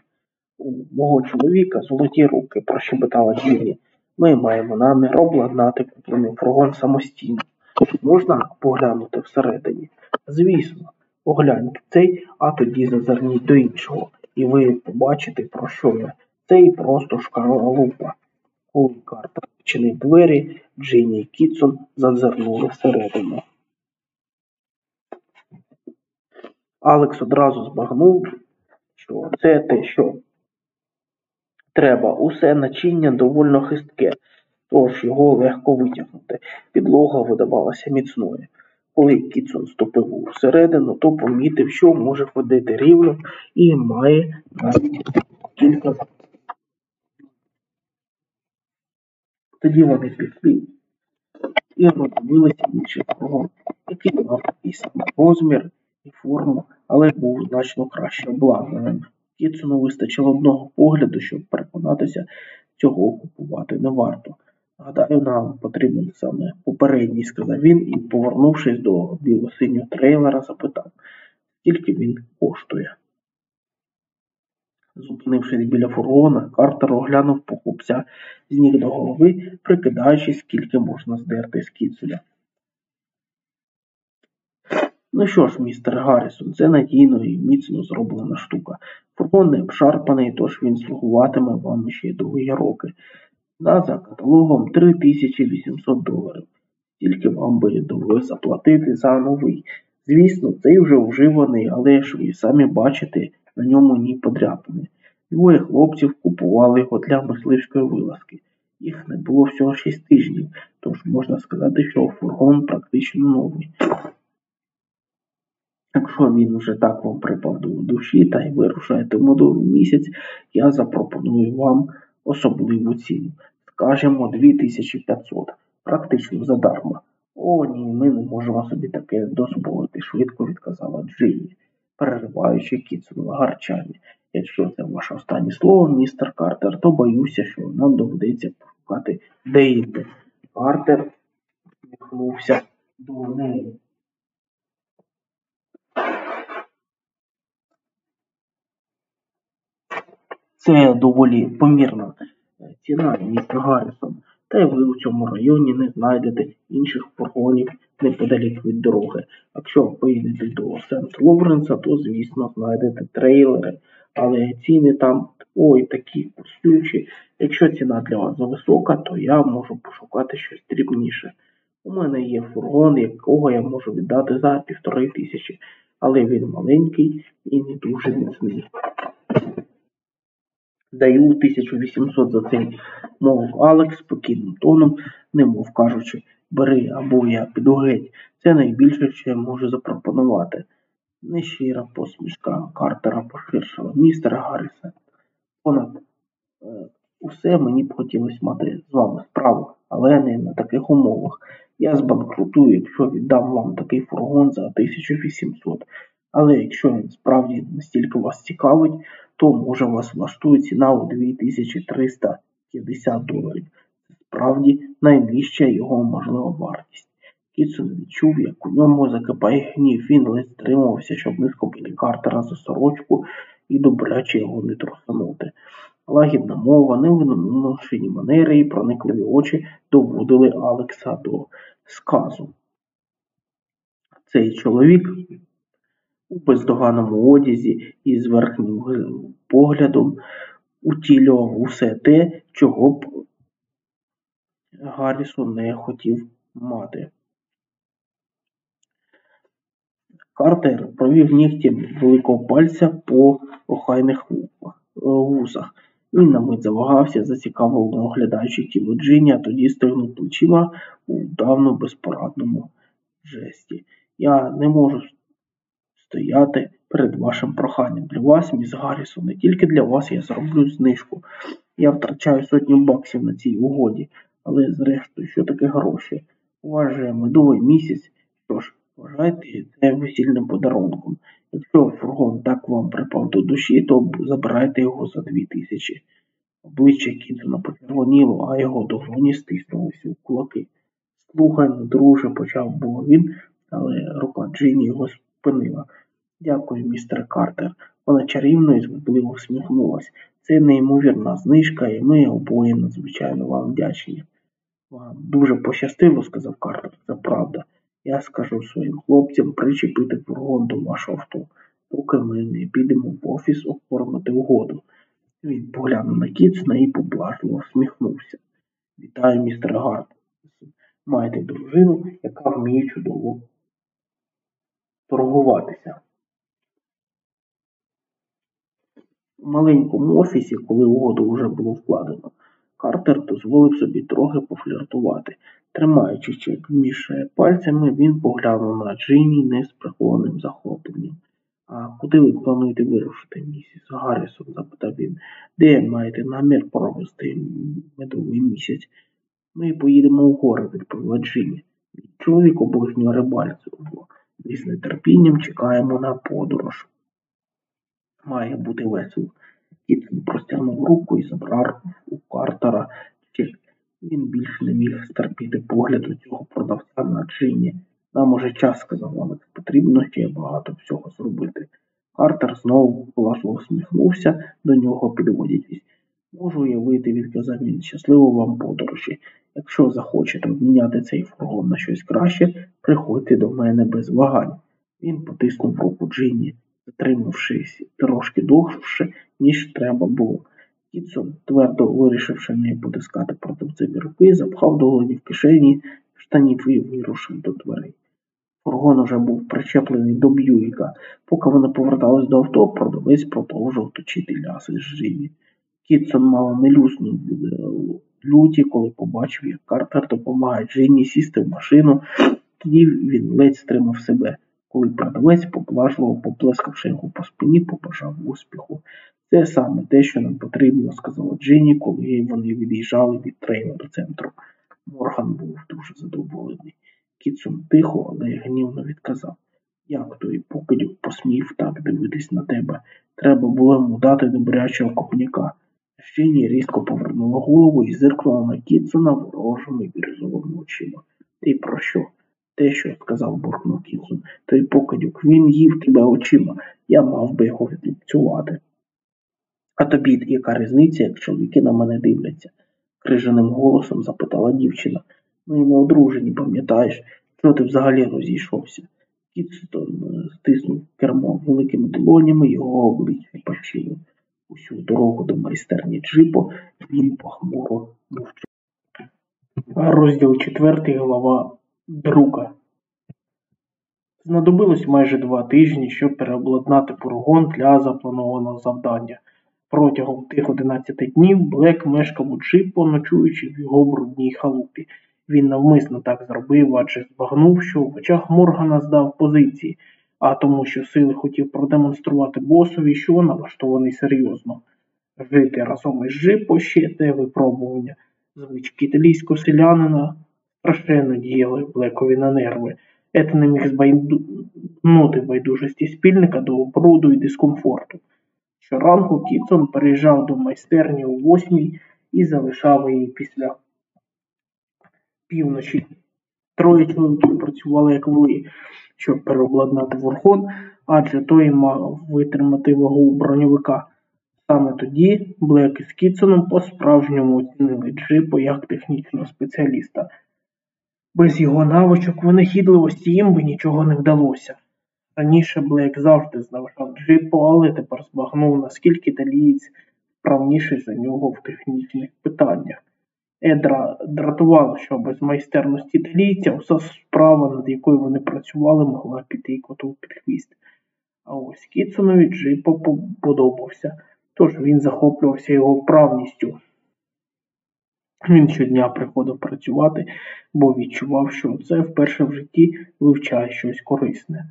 У мого чоловіка золоті руки, прощебетала Джинні. Ми маємо намір обладнати куплений фургон самостійно. Можна поглянути всередині? Звісно, огляньте цей, а тоді зазирніть до іншого, і ви побачите, про що я. Цей просто шкаралупа. Коли Картер відчинив двері, Джинні і Кітсон зазирнули всередину. Алекс одразу збагнув, що це те, що треба. Усе начиння довольно хистке, тож його легко витягнути. Підлога видавалася міцною. Коли Кітсон ступив всередину, то помітив, що може ходити рівно і має навіть кілька. Тоді вони пішли і роздивилися інший фургон, який мав такий самий розмір і форму, але був значно краще обладнаним. Кітсону вистачило одного погляду, щоб переконатися, цього купувати не варто. Гадаю, нам потрібен саме попередній, сказав він і, повернувшись до білосинього трейлера, запитав, скільки він коштує. Зупинившись біля фургона, Картер оглянув покупця з ніг до голови, прикидаючи, скільки можна здерти з кіцеля. Ну що ж, містер Гаррісон, це надійно і міцно зроблена штука. Фургон не обшарпаний, тож він слугуватиме вам ще довгі роки. На за каталогом 3800 доларів. Тільки вам би довелося заплатити за новий. Звісно, цей вже вживаний, але ж ви самі бачите, на ньому ні подряпини. Двоє хлопців купували його для мисливської вилазки. Їх не було всього 6 тижнів, тож можна сказати, що фургон практично новий. Якщо він уже так вам припав до душі та й вирушаєте в місяць, я запропоную вам особливу ціну. Скажемо 2500, практично задарма. О, ні, ми не можемо собі таке дозволити, швидко відказала Джинні, перериваючи Кітсонове гарчання. Якщо це ваше останнє слово, містер Картер, то боюся, що нам доведеться пошукати деінде. Картер усміхнувся до неї. Це доволі помірна ціна, містер Гаррісон. Та й ви у цьому районі не знайдете інших фургонів неподалік від дороги. Якщо поїдете до Сент Лоуренса, то, звісно, знайдете трейлери, але ціни там ой такі курсуючі. Якщо ціна для вас зависока, то я можу пошукати щось дрібніше. У мене є фургон, якого я можу віддати за півтори тисячі, але він маленький і не дуже міцний. Даю 1800 за цей, мовив Алекс спокійним тоном, немов кажучи, бери або я піду геть. Це найбільше, що я можу запропонувати. Нещира посмішка Картера поширшила. Містер Гаррісе, понад е, усе мені б хотілося мати з вами справу, але не на таких умовах. Я збанкрутую, якщо віддам вам такий фургон за 1800. Але якщо він справді настільки вас цікавить, то може вас влаштує ціна у 2350 доларів. Це справді найнижча його можлива вартість. Кітсон відчув, як у ньому закипає гнів. Він ледь стримувався, щоб не схопити Картера за сорочку і добряче його не трусанути. Лагідна мова, невиношені манери і проникливі очі доводили Алекса до сказу. Цей чоловік у бездоганному одязі і з верхнім поглядом утілював усе те, чого б Гаррісон не хотів мати. Картер провів нігтем великого пальця по охайних вусах. Він на мить завагався, зацікавлено оглядаючи тіло Джині, а тоді стигнув плечима у давно безпорадному жесті. Я не можу стояти перед вашим проханням. Для вас, міс Гаррісон, не тільки для вас я зроблю знижку. Я втрачаю сотню баксів на цій угоді, але зрештою, що таке гроші? У вас же медовий місяць, що ж, вважайте це весільним подарунком. Якщо фургон так вам припав до душі, то забирайте його за дві тисячі. Обличчя Кітона почервоніло, а його долоні стиснулися у кулаки. Слухай, ну, друже, почав було він, але рука Джині його спинила. Дякую, містер Картер. Вона чарівно і звабливо всміхнулась. Це неймовірна знижка, і ми обоє надзвичайно вам вдячні. Вам дуже пощастило, сказав Картер, це правда. Я скажу своїм хлопцям причепити фургон до вашого авто, поки ми не підемо в офіс оформити угоду. Він поглянув на Кіцна і поблажливо всміхнувся. Вітаю, містер Гарт. Маєте дружину, яка вміє чудово торгуватися. У маленькому офісі, коли угоду вже було вкладено, Картер дозволив собі трохи пофліртувати. Тримаючи чек між пальцями, він поглянув на Джині не з прихованим захопленням. А куди ви плануєте вирушити, місіс Гаррісон? запитав він. Де маєте намір провести медовий місяць? Ми поїдемо у гори, відповіла Джині. Чоловік обожнює рибальство. Ми з нетерпінням чекаємо на подорож. Має бути весело. Кіт простягнув руку і забрав у Картера чек. Він більше не міг стерпіти погляду цього продавця на Джині. Нам уже час, сказав Алекс, потрібно ще багато всього зробити. Картер знову власно усміхнувся до нього, підводячись. Можу уявити, відказав він, щасливо вам подорожі. Якщо захочете обміняти цей фургон на щось краще, приходьте до мене без вагань. Він потиснув руку Джинні, затримавшись трошки довше, ніж треба було. Кітсон, твердо вирішивши не потискати продавцеві руки, запхав долоні в кишені штанів і вирушив до дверей. Фургон уже був причеплений до Б'юїка. Поки вони повертались до авто, продавець продовжував точити ляси з Джині. Кітсон мало не люснув від люті, коли побачив, як Картер допомагає Джинні сісти в машину, тоді він ледь стримав себе, коли продавець, поблажливо поплескавши його по спині, побажав успіху. Це саме те, що нам потрібно, сказала Джинні, коли вони від'їжджали від трейлера центру. Морган був дуже задоволений. Кіцун тихо, але гнівно відказав. Як той покидьок посмів так дивитись на тебе? Треба було йому дати добрячого копняка. Щині різко повернула голову і зиркнула на Кіцуна ворожими бірюзовими очима. Ти про що? Те, що сказав буркнув Кіцун. Той покидьок, він їв тебе очима. Я мав би його відлупцювати. А тобі яка різниця, як чоловіки на мене дивляться? крижаним голосом запитала дівчина. Ми не одружені, пам'ятаєш, що ти взагалі розійшовся? Кітстон стиснув кермо великими долонями, його обличчя пащило. Усю дорогу до майстерні джипо він похмуро мовчав. Розділ четвертий, глава друга. Знадобилось майже два тижні, щоб переобладнати фургон для запланованого завдання. Протягом тих одинадцяти днів Блек мешкав у джипо, ночуючи в його брудній халупі. Він навмисно так зробив, адже збагнув, що в очах Моргана здав позиції, а тому, що сили хотів продемонструвати босові, що налаштований серйозно. Жити разом із Джипо ще те випробування. Звички італійського селянина страшенно діяли Блекові на нерви. Ете не міг збайнути байдужості спільника до бруду і дискомфорту. Щоранку Кітсон переїжджав до майстерні о восьмій і залишав її після півночі. Троє чоловіків працювали як воли, щоб переобладнати фургон, адже той мав витримати вагу броньовика. Саме тоді Блек із Кітсоном по-справжньому оцінили Джипо як технічного спеціаліста. Без його навичок винахідливості їм би нічого не вдалося. Раніше Блек завжди знавшав Джипо, але тепер збагнув, наскільки італієць вправніший за нього в технічних питаннях. Едра дратувало, що без майстерності італійця уся справа, над якою вони працювали, могла піти коту під хвіст. А ось Кітсонові Джипо подобався, тож він захоплювався його вправністю. Він щодня приходив працювати, бо відчував, що це вперше в житті вивчає щось корисне.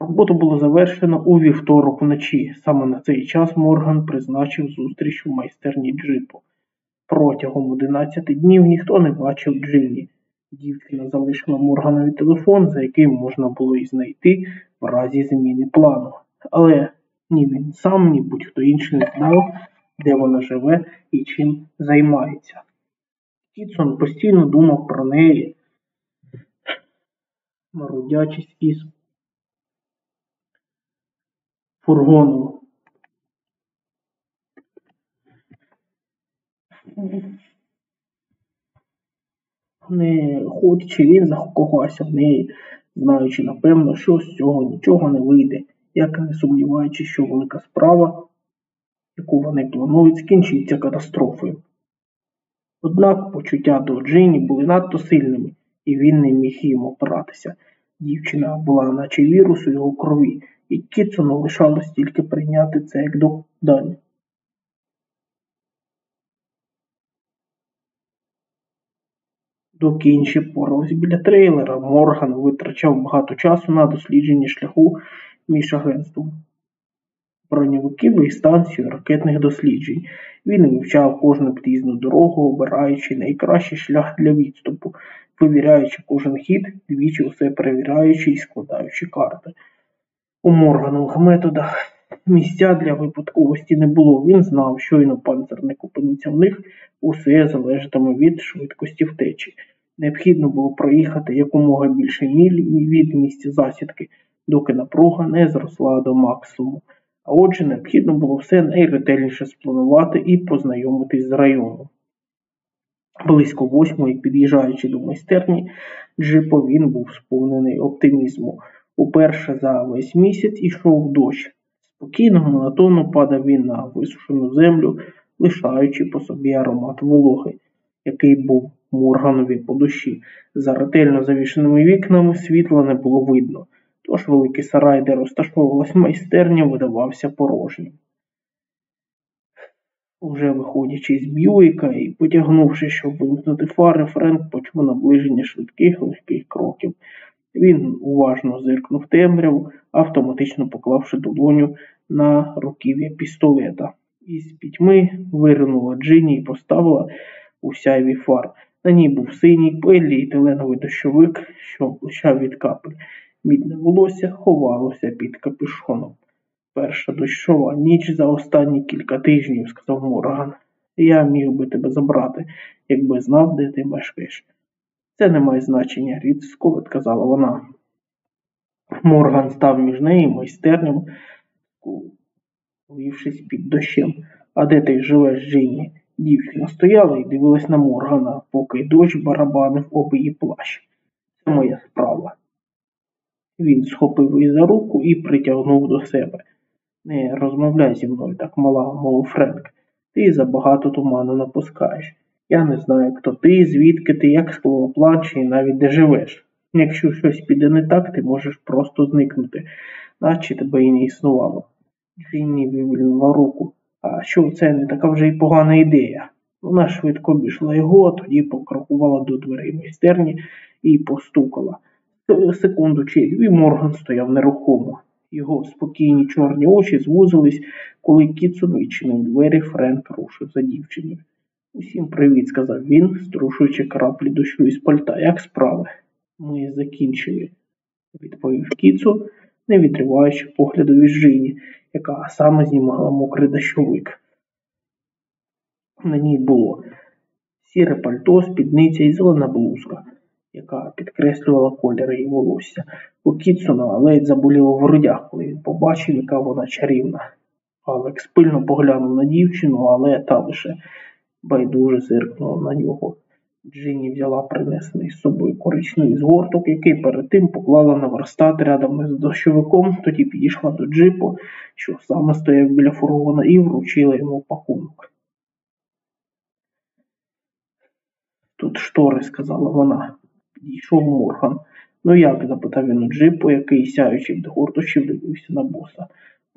Роботу було завершено у вівторок вночі. Саме на цей час Морган призначив зустріч у майстерні Джипо. Протягом одинадцяти днів ніхто не бачив Джинні. Дівчина залишила Морганові телефон, за яким можна було й знайти в разі зміни плану. Але ні він сам, ні будь-хто інший не знав, де вона живе і чим займається. Кітсон постійно думав про неї, марудячись із фургоном. Не хоче він закохався в неї, знаючи, напевно, що з цього нічого не вийде, як не сумніваючись, що велика справа, яку вони планують, скінчиться катастрофою. Однак почуття до Джині були надто сильними, і він не міг їм опиратися. Дівчина була, наче вірус у його крові, і Кітсону лишалось тільки прийняти це як дань. Доки інші порались біля трейлера, Морган витрачав багато часу на дослідження шляху між агентством броньовиків і станцією ракетних досліджень. Він вивчав кожну під'їзну дорогу, обираючи найкращий шлях для відступу, вивіряючи кожен хід, двічі усе перевіряючи і складаючи карти. У морганових методах місця для випадковості не було. Він знав, щойно панцерник опиниться в них, усе залежатиме від швидкості втечі. Необхідно було проїхати якомога більше міль від місця засідки, доки напруга не зросла до максимуму. А отже, необхідно було все найретельніше спланувати і познайомитись з районом. Близько восьмої, під'їжджаючи до майстерні, джипо він був сповнений оптимізму. Уперше за весь місяць ішов дощ. Спокійно, монотонно падав він на висушену землю, лишаючи по собі аромат вологи, який був Морганові по душі. За ретельно завішеними вікнами світла не було видно, тож великий сарай, де розташовувалась майстерня, видавався порожнім. Уже виходячи з Б'юїка і потягнувши, щоб вимкнути фари, Френк почув наближення швидких легких кроків. Він уважно зиркнув темряву, автоматично поклавши долоню на руків'я пістолета. Із пітьми виринула Джині і поставила у сяйві фар. На ній був синій поліетиленовий дощовик, що блищав від капель. Мідне волосся ховалося під капюшоном. Перша дощова ніч за останні кілька тижнів, сказав Морган. Я міг би тебе забрати, якби знав, де ти мешкаєш. Це не має значення, різко відказала вона. Морган став між нею і майстерням, під дощем. А де ти живеш, Джині? Дівчина стояла і дивилась на Моргана, поки дощ барабанив об її плащ. Це моя справа. Він схопив її за руку і притягнув до себе. Не розмовляй зі мною так мала, мов Френк. Ти забагато туману напускаєш. Я не знаю, хто ти, звідки ти, як плаче і навіть де живеш. Якщо щось піде не так, ти можеш просто зникнути, наче тебе і не існувало. Джинні вивільнила руку. А що це не така вже й погана ідея? Вона швидко обійшла його, а тоді покрокувала до дверей майстерні і постукала. Секунду чи Морган стояв нерухомо. Його спокійні чорні очі звузились, коли Кітсон відчинив двері, Френк рушив за дівчиною. Усім привіт, сказав він, струшуючи краплі дощу із пальта. Як справи? Ми закінчили, відповів Кіцу, не відриваючи погляду від Жині, яка саме знімала мокрий дощовик. На ній було сіре пальто, спідниця і зелена блузка, яка підкреслювала колір її волосся. У Кітсона ледь заболіло в грудях, коли він побачив, яка вона чарівна. Алекс пильно поглянув на дівчину, але та лише байдуже зиркнула на нього. Джині взяла принесений з собою коричневий згорток, який перед тим поклала на верстат рядом із дощовиком, тоді підійшла до джипу, що саме стояв біля фургона, і вручила йому пакунок. Тут штори, сказала вона. Підійшов Морган. Ну як? запитав він у джипу, який, сяючи від гордощів, дивився на боса.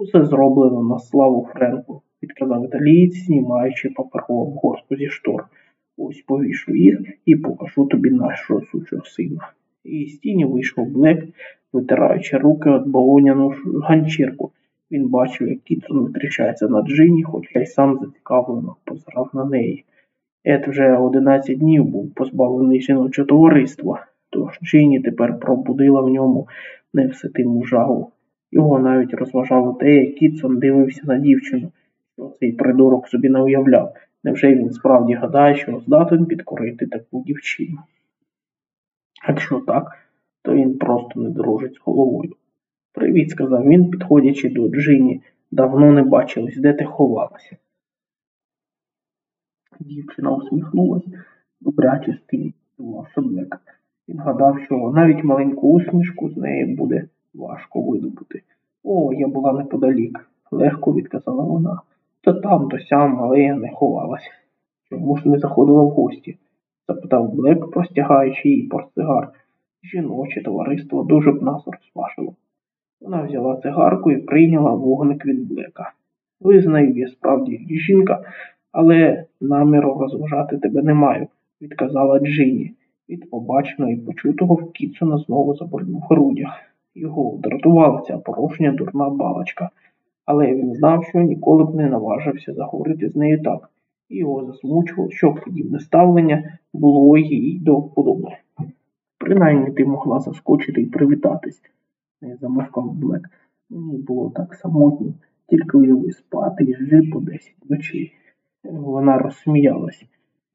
Усе зроблено на славу Френку, відказав італієць, знімаючи паперову обгортку зі штор. Ось повішу їх і покажу тобі нашого сучого сина. І з тіні вийшов Блек, витираючи руки від балоняну ганчірку. Він бачив, як Кітсон витріщається на Джині, хоча й сам зацікавлено позирав на неї. Ед вже 11 днів був позбавлений жіночого товариства, тож Джині тепер пробудила в ньому невситиму жагу. Його навіть розважало те, як Кітсон дивився на дівчину, що цей придурок собі не уявляв. Невже він справді гадає, що здатен підкорити таку дівчину? Якщо так, то він просто не дружить з головою. Привіт, сказав він, підходячи до Джині. Давно не бачились, де ти ховалася. Дівчина усміхнулася, добряче стилювавши Блека. Він гадав, що навіть маленьку усмішку з неї буде важко видобути. О, я була неподалік, легко відказала вона. То там, то сям, але я не ховалась. Чому ж не заходила в гості? запитав Блек, простягаючи їй портсигар. Жіноче товариство дуже б нас розпашило. Вона взяла цигарку і прийняла вогник від Блека. Визнаю, я справді жінка, але наміру розважати тебе не маю, відказала Джині. Від побаченого і почутого в Кітсона знову заболів в грудях. Його дратувала ця порожня дурна балачка але він знав, що ніколи б не наважився заговорити з нею так, і його засмучувало, що подібне ставлення було їй до вподоби. Принаймні ти могла заскочити і привітатись, не замовкав Блек. Мені було так самотньо, тільки уяви спати і жив по десять ночей. Вона розсміялась.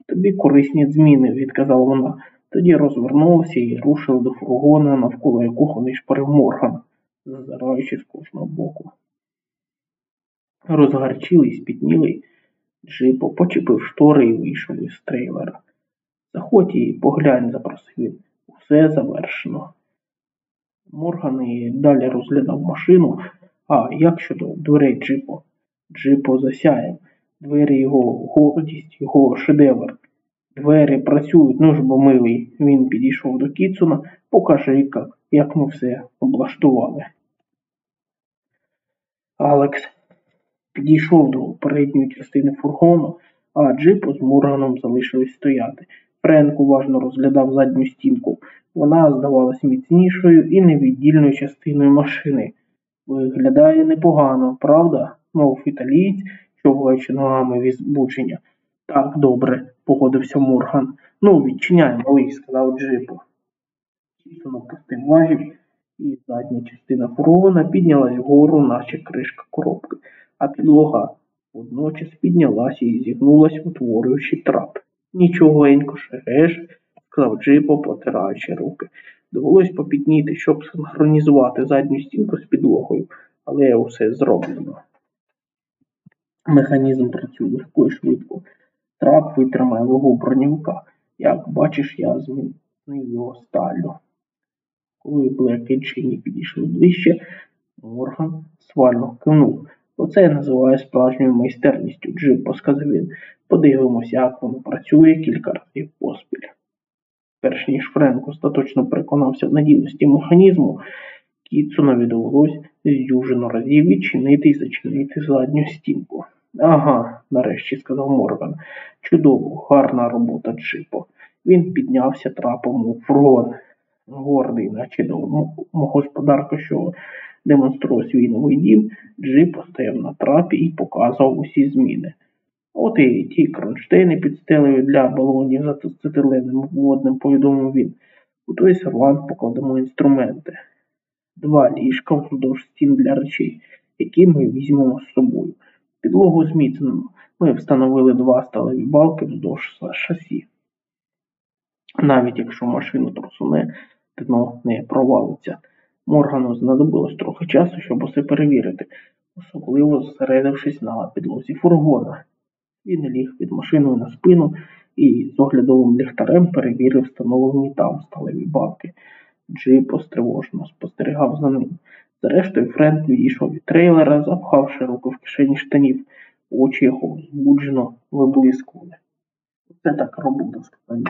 Тобі корисні зміни, відказала вона. Тоді розвернулася і рушила до фургона, навколо якого не шпарив Морган, зазираючи з кожного боку. Розгарчілий, спітнілий, Джипо почепив штори і вийшов із трейлера. Заходь і поглянь, запросив він. Усе завершено. Морган і далі розглядав машину. А як щодо дверей Джипо? Джипо засяяв. Двері його гордість, його шедевр. Двері працюють, ну ж бо милий. Він підійшов до Кіцуна, покажи, як ми все облаштували. Алекс Підійшов до передньої частини фургону, а джипу з Мурганом залишились стояти. Френк уважно розглядав задню стінку. Вона здавалась міцнішою і невіддільною частиною машини. Виглядає непогано, правда? мов італієць, човгаючи ногами від збудження. Так, добре, погодився Морган. Ну, відчиняй, малий, сказав Джипо. Тіпсон опустив важіль, і задня частина фургона піднялась вгору, наче кришка коробки, а підлога водночас піднялася і зігнулась, утворюючи трап. Нічого, Енько, шереш, сказав Джипо, потираючи руки. Довелось попітніти, щоб синхронізувати задню стінку з підлогою, але усе зроблено. Механізм працює легко і швидко. Трап витримає вагу бронівка. Як бачиш, я змінив його сталю. Коли Блек і Джині підійшли ближче, Морган свально кивнув. Оце я називаю справжньою майстерністю, Джипо, сказав він. Подивимося, як воно працює кілька разів поспіль. Перш ніж Френк остаточно переконався в надійності механізму, Кітсунові довелось з дюжину разів відчинити і зачинити задню стінку. Ага, нарешті сказав Морган. Чудово, гарна робота Джипо. Він піднявся трапом у фургон, гордий, наче до господарка, що демонструє свій новий дім, Джипо стояв на трапі і показував усі зміни. От і ті кронштейни під для балонів за цитиленим водним, повідомив він. У той сервант покладемо інструменти. Два ліжка вздовж стін для речей, які ми візьмемо з собою. Підлогу зміцнено. Ми встановили два сталеві балки вздовж шасі. Навіть якщо машину трусуне, дно не провалиться. Моргану знадобилось трохи часу, щоб усе перевірити, особливо зосередившись на підлозі фургона. Він ліг під машиною на спину і з оглядовим ліхтарем перевірив встановлені там сталеві балки. Джип стривожно спостерігав за ним. Зрештою, Френк відійшов від трейлера, запхавши руку в кишені штанів, очі його збуджено виблискували. Усе так робота, сказав.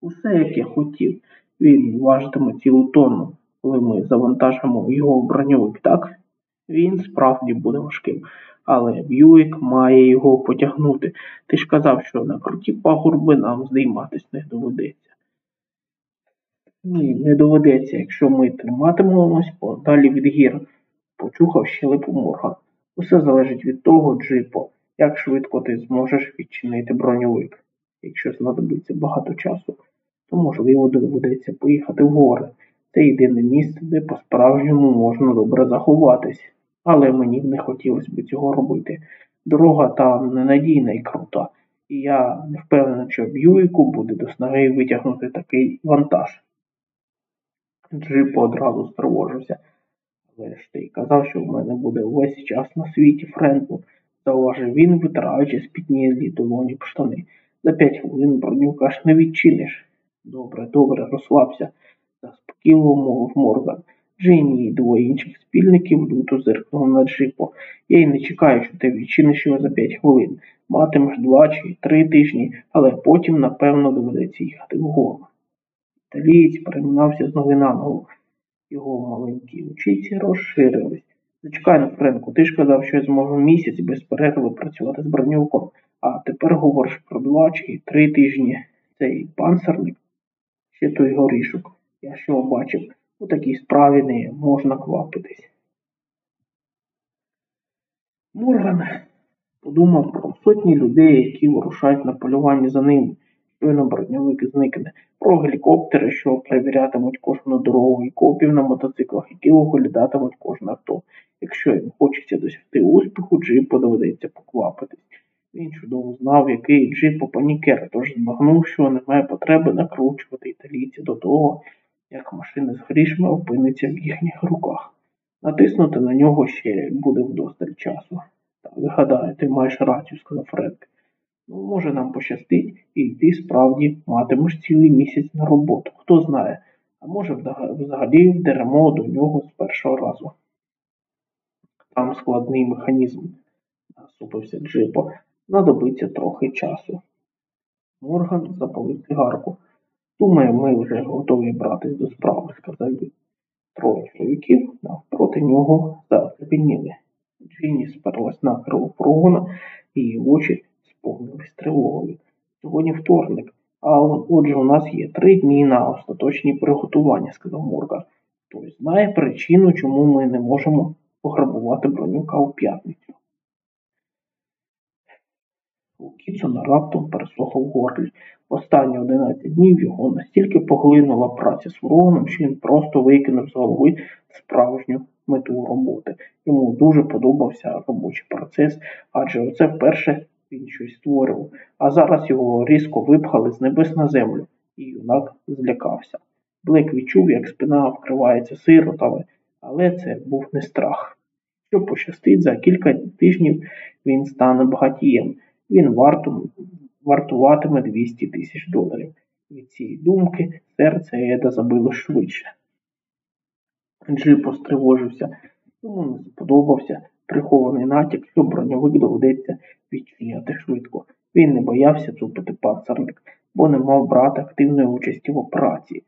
Усе, як я хотів. Він важитиме цілу тонну, коли ми завантажимо його в броньовик, так? Він справді буде важким, але Б'юік має його потягнути. Ти ж казав, що на круті пагорби нам здійматись не доведеться. Ні, не доведеться, якщо ми триматимемось подалі від гір, почухав щелепу Морган. Усе залежить від того, Джипо, як швидко ти зможеш відчинити броньовик. Якщо знадобиться багато часу, то можливо доведеться поїхати в гори. Це єдине місце, де по-справжньому можна добре заховатись. Але мені б не хотілося б цього робити. Дорога там ненадійна і крута, і я не впевнений, що Б'юіку буде до снаги витягнути такий вантаж. Джип одразу стривожився. Але ж ти казав, що в мене буде увесь час на світі, Френку, зауважив він, витираючи з спітнілі долоні в штани. За п'ять хвилин бронюка аж не відчиниш. Добре, добре, розслабся, заспокійливо мовив Морган. Джині і двоє інших спільників люто зиркнули на джипо. Я й не чекаю, що ти відчиниш його за п'ять хвилин. Матимеш два чи три тижні, але потім, напевно, доведеться їхати вгору. Італієць перемінався з ноги на ногу. Його маленькі очіці розширились. Зачекай на Френку, ти ж казав, що я зможу місяць без перерви працювати з бронюком, а тепер говориш про два чи три тижні. Цей панцерник, ще той горішок. Я що бачив, у такій справі не можна квапитись. Морган подумав про сотні людей, які вирушають на полювання за ним щойно броньовик зникне, про гелікоптери, що перевірятимуть кожну дорогу, і копів на мотоциклах, які оглядатимуть кожне авто. Якщо їм хочеться досягти успіху, джипу доведеться поквапитись. Він чудово знав, який джипо панікер, тож збагнув, що немає потреби накручувати італійці до того, як машина з грішми опиниться в їхніх руках. Натиснути на нього ще буде вдосталь часу. Так, вигадаю, ти маєш рацію, сказав Френк. Ну, може, нам пощастить, і ти справді матимеш цілий місяць на роботу. Хто знає, а може взагалі вдеремо до нього з першого разу. Там складний механізм, насупився Джипо, знадобиться трохи часу. Морган запалив цигарку. Думаю, ми вже готові братись до справи, сказав він. Троє чоловіків навпроти нього зацепеніли. Джині сперлась на крило фургона, її очі сповнились тривогою. Сьогодні вторник, а отже у нас є три дні на остаточні приготування, сказав Морган. Хтось знає причину, чому ми не можемо пограбувати бронюка у п'ятницю. У Кіцуна раптом пересохло в горлі. Останні 11 днів його настільки поглинула праця з вороном, що він просто викинув з голови справжню мету роботи. Йому дуже подобався робочий процес, адже оце вперше він щось створював, а зараз його різко випхали з небес на землю, і юнак злякався. Блек відчув, як спина вкривається сиротами, але це був не страх. Що пощастить, за кілька тижнів він стане багатієм. Він варту, вартуватиме 200 тисяч доларів. Від цієї думки серце Еда забило швидше. Джипо стривожився. Йому не сподобався прихований натяк, що броньовик доведеться відчиняти швидко. Він не боявся цупити панцерник, бо не мав брати активної участі в операції.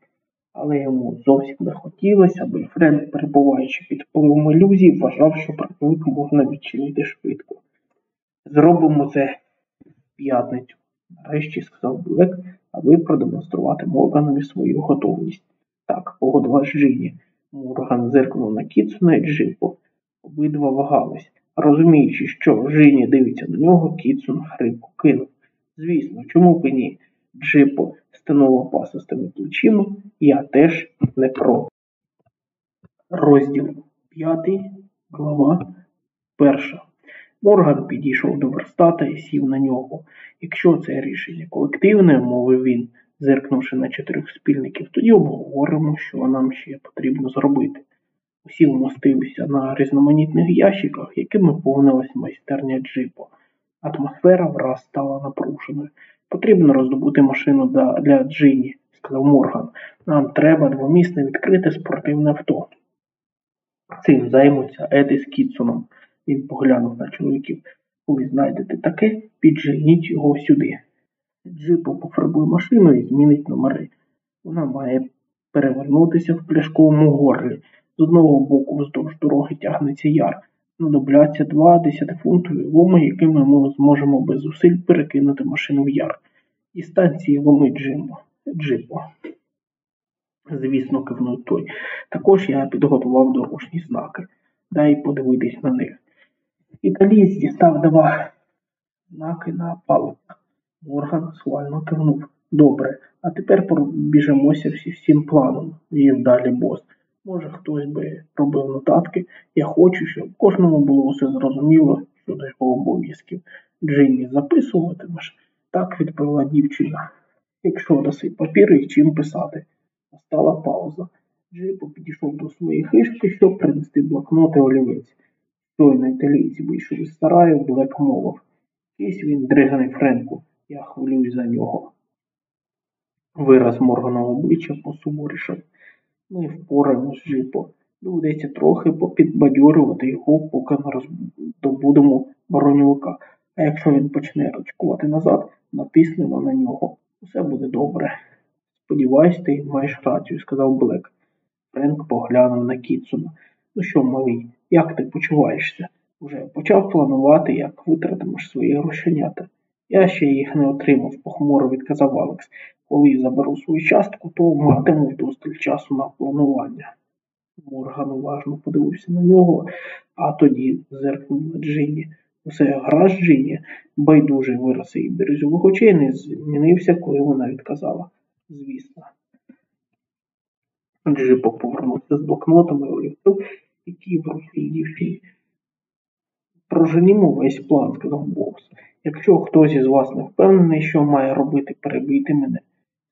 Але йому зовсім не хотілося, аби Френк, перебуваючи під впливом ілюзій, вважав, що броньовик можна відчинити швидко. Зробимо це в п'ятницю, нарешті сказав Блек, аби продемонструвати Морганові свою готовність. Так, погодилась Джині. Морган зиркнув на Кіцуна і Джипо. Обидва вагались. Розуміючи, що Жині дивиться на нього, Кіцун хрипко кинув. Звісно, чому б і ні? Джипо стенув опасистими плечима, я теж не проти. Розділ п'ятий, глава перша. Морган підійшов до верстата і сів на нього. Якщо це рішення колективне, мовив він, зиркнувши на чотирьох спільників, тоді обговоримо, що нам ще потрібно зробити. Усі вмостилися на різноманітних ящиках, якими повнилась майстерня джипу. Атмосфера враз стала напруженою. Потрібно роздобути машину для Джині, сказав Морган. Нам треба двомісне відкрите спортивне авто. Цим займуться Еди з Кітсоном. Він поглянув на чоловіків. Коли знайдете таке, підженіть його сюди. Джипо пофарбує машину і змінить номери. Вона має перевернутися в пляшковому горлі. З одного боку вздовж дороги тягнеться яр. Знадобляться два десятифунтові ломи, якими ми зможемо без зусиль перекинути машину в яр. І станції ломи Джимбо. Джипо. Звісно, кивнув той. Також я підготував дорожні знаки. Дай подивитись на них. Італієць дістав два знаки на палицях. Морган схвально кивнув. Добре, а тепер пробіжемося всі всім планом, вів далі бос. Може, хтось би робив нотатки. Я хочу, щоб кожному було все зрозуміло щодо його обов'язків. Джинні, записуватимеш? Так відповіла дівчина. Якщо даси папір і чим писати. Настала пауза. Джипо підійшов до своєї хишки, щоб принести блокнот і олівець. Щойно італійці вийшов із сараю, Блек мовив. Кись він дриганий Френку. Я хвилююсь за нього. Вираз Морганого обличчя посуворішав. Ми впораємось, Джипо. Доведеться трохи попідбадьорювати його, поки не роздобудемо броньовика. А якщо він почне рачкувати назад, натиснемо на нього. Усе буде добре. Сподіваюсь, ти маєш рацію, сказав Блек. Френк поглянув на Кітсуна. Ну що, малий, як ти почуваєшся? Уже почав планувати, як витратимеш свої грошенята. Я ще їх не отримав, похмуро відказав Алекс. Коли заберу свою частку, то матиму вдосталь часу на планування. Морган уважно подивився на нього, а тоді зеркнув на Джині. Усе гаразд Джині, байдужий вираз її бірюзових очей не змінився, коли вона відказала. Звісно. Джипо повернувся з блокнотами олівцю, які в руці дівчині. Проженімо весь план, сказав бокс. Якщо хтось із вас не впевнений, що має робити, перебийте мене.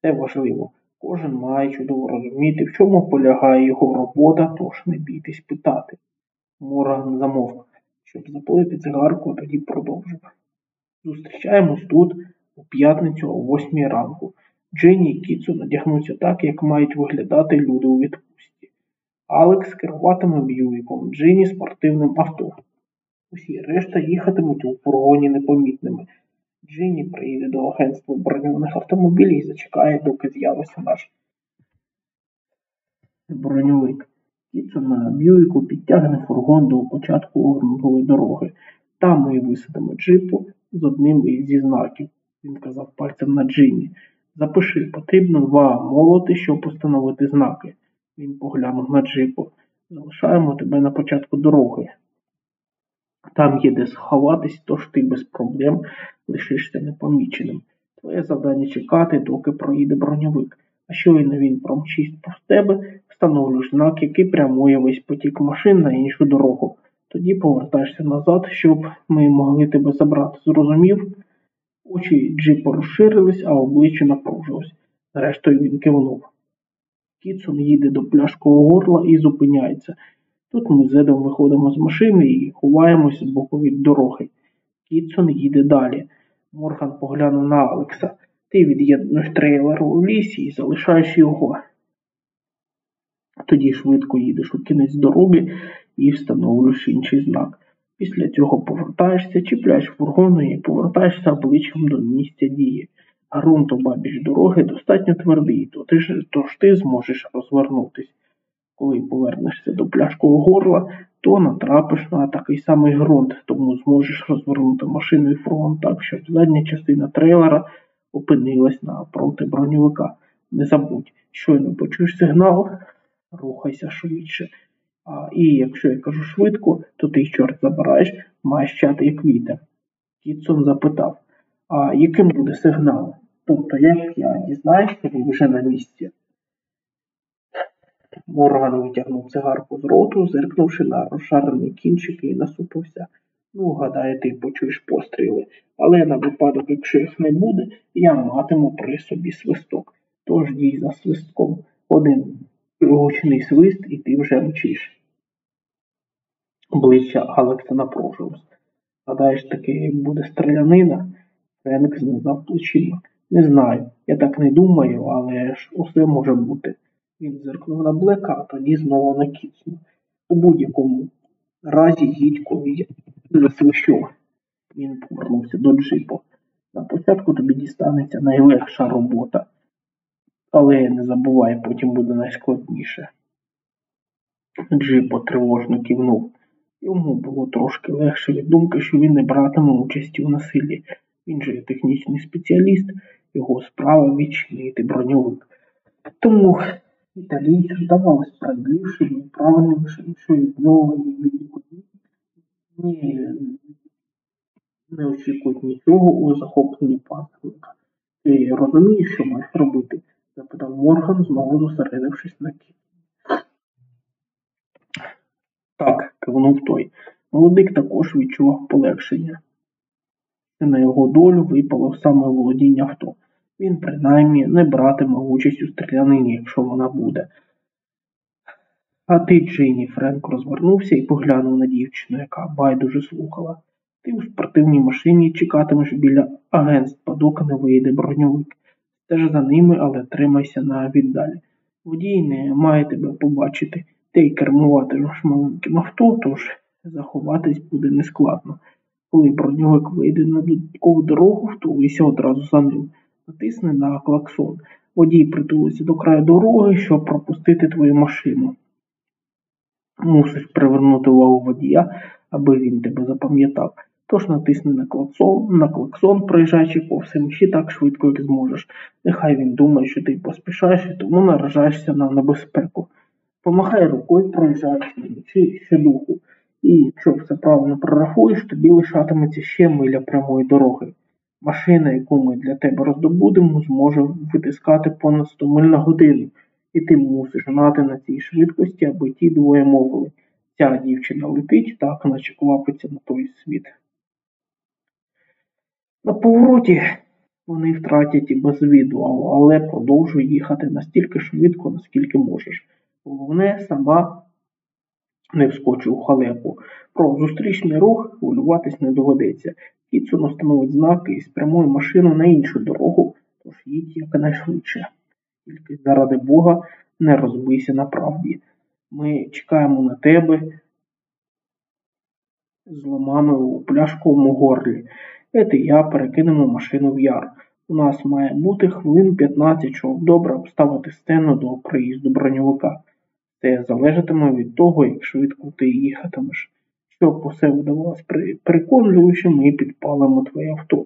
Це важливо. Кожен має чудово розуміти, в чому полягає його робота, тож не бійтесь питати. Морган замовк, щоб запалити цигарку, а тоді продовжив. Зустрічаємось тут у п'ятницю о восьмій ранку. Дженні і Кіцу надягнуться так, як мають виглядати люди у відпустці. Алекс керуватиме Б'юїком, Джинні спортивним авто. Усі решта їхатимуть у фургоні непомітними. Джинні приїде до агентства броньованих автомобілів і зачекає, доки з'явиться наш броньовик. Кіцун на Б'юїку підтягне фургон до початку огорнутої дороги. Там ми висадимо джипу з одним із знаків. Він казав пальцем на Джинні. Запиши, потрібно два молоти, щоб постановити знаки. Він поглянув на джипу. Залишаємо тебе на початку дороги. Там є де сховатись, тож ти без проблем лишишся непоміченим. Твоє завдання чекати, доки проїде броньовик. А щойно він промчить повз тебе, встановлюєш знак, який прямує весь потік машин на іншу дорогу. Тоді повертаєшся назад, щоб ми могли тебе забрати. Зрозумів? Очі джипа розширились, а обличчя напружилось. Зрештою він кивнув. Кітсон їде до пляшкового горла і зупиняється. Тут ми з Едом виходимо з машини і ховаємося з боку від дороги. Кітсон їде далі. Морган поглянув на Алекса. Ти від'єднуєш трейлер у лісі і залишаєш його. Тоді швидко їдеш у кінець дороги і встановлюєш інший знак. Після цього повертаєшся, чіпляєш фургону і повертаєшся обличчям до місця дії. А ґрунт обабіч дороги достатньо твердий, тож ти зможеш розвернутись. Коли повернешся до пляшкового горла, то натрапиш на такий самий ґрунт, тому зможеш розвернути машину і фургон так, щоб задня частина трейлера опинилась напроти броньовика. Не забудь, щойно почуєш сигнал, рухайся швидше. А, І якщо я кажу швидко, то ти чорт забираєш, маєш чати як вітер. Кітсон запитав, а яким буде сигнал? Тобто, як я дізнаюсь, що ви вже на місці? Морган витягнув цигарку з роту, зиркнувши на розшарений кінчик і насупився. Ну, гадаю, ти почуєш постріли, але на випадок, якщо їх не буде, я матиму при собі свисток. Тож дій за свистком. Один гучний свист, і ти вже мчиш. Обличчя Алекса напружилось. Гадаєш, таки буде стрілянина? Френк знизав плечима. Не знаю, я так не думаю, але ж усе може бути. Він зиркнув на Блека, а тоді знову на кіцну. У будь-якому разі коли я. Він повернувся до джипу. На початку тобі дістанеться найлегша робота, але не забувай, потім буде найскладніше. Джипо тривожно кивнув. Йому було трошки легше від думки, що він не братиме участі у насиллі. Він же технічний спеціаліст, його справа відчинити броньовик. Тому італійцю здавалось справедливішим і що від нього і від ні, не очікують нічого у захопленні панцирника. Ти розумієш, що маєш робити? запитав Морган, знову зосередившись на кіт. Так, кивнув той. Молодик також відчував полегшення. На його долю випало саме володіння авто. Він принаймні не братиме участь у стрілянині, якщо вона буде. А ти, Джині, Френк розвернувся і поглянув на дівчину, яка байдуже слухала. Ти у спортивній машині чекатимеш біля агентства, доки не вийде броньовик. Теж за ними, але тримайся на віддалі. Водій не має тебе побачити, ти й кермуватимеш маленьким авто, тож заховатись буде нескладно. Коли броньовик вийде на додаткову дорогу, втулися одразу за ним. Натисни на клаксон. Водій притулиться до краю дороги, щоб пропустити твою машину. Мусиш привернути увагу водія, аби він тебе запам'ятав. Тож натисни на клаксон, на клаксон, проїжджаючи повз мчі так швидко, як зможеш. Нехай він думає, що ти поспішаєш і тому наражаєшся на небезпеку. Помахай рукою, проїжджаючи ще духу. І якщо все правильно прорахуєш, тобі лишатиметься ще миля прямої дороги. Машина, яку ми для тебе роздобудемо, зможе витискати понад 100 миль на годину, і ти мусиш гнати на цій швидкості, аби ті двоє мовили. Ця дівчина летить так, наче квапиться на той світ. На повороті вони втратять і без віду, але продовжуй їхати настільки швидко, наскільки можеш. Головне, сама не вскочи у халепу. Про зустрічний рух хвилюватись не доведеться. Кіцун встановить знаки і спрямує машину на іншу дорогу, тож їдь якнайшвидше. Тільки заради Бога не розбийся на правді. Ми чекаємо на тебе з ломами у пляшковому горлі. Ет і я перекинемо машину в яр. У нас має бути хвилин 15, щоб добре обставити сцену до приїзду броньовика. Це залежатиме від того, як швидко ти їхатимеш. Щоб усе видавалось переконливіше, ми підпалимо твоє авто.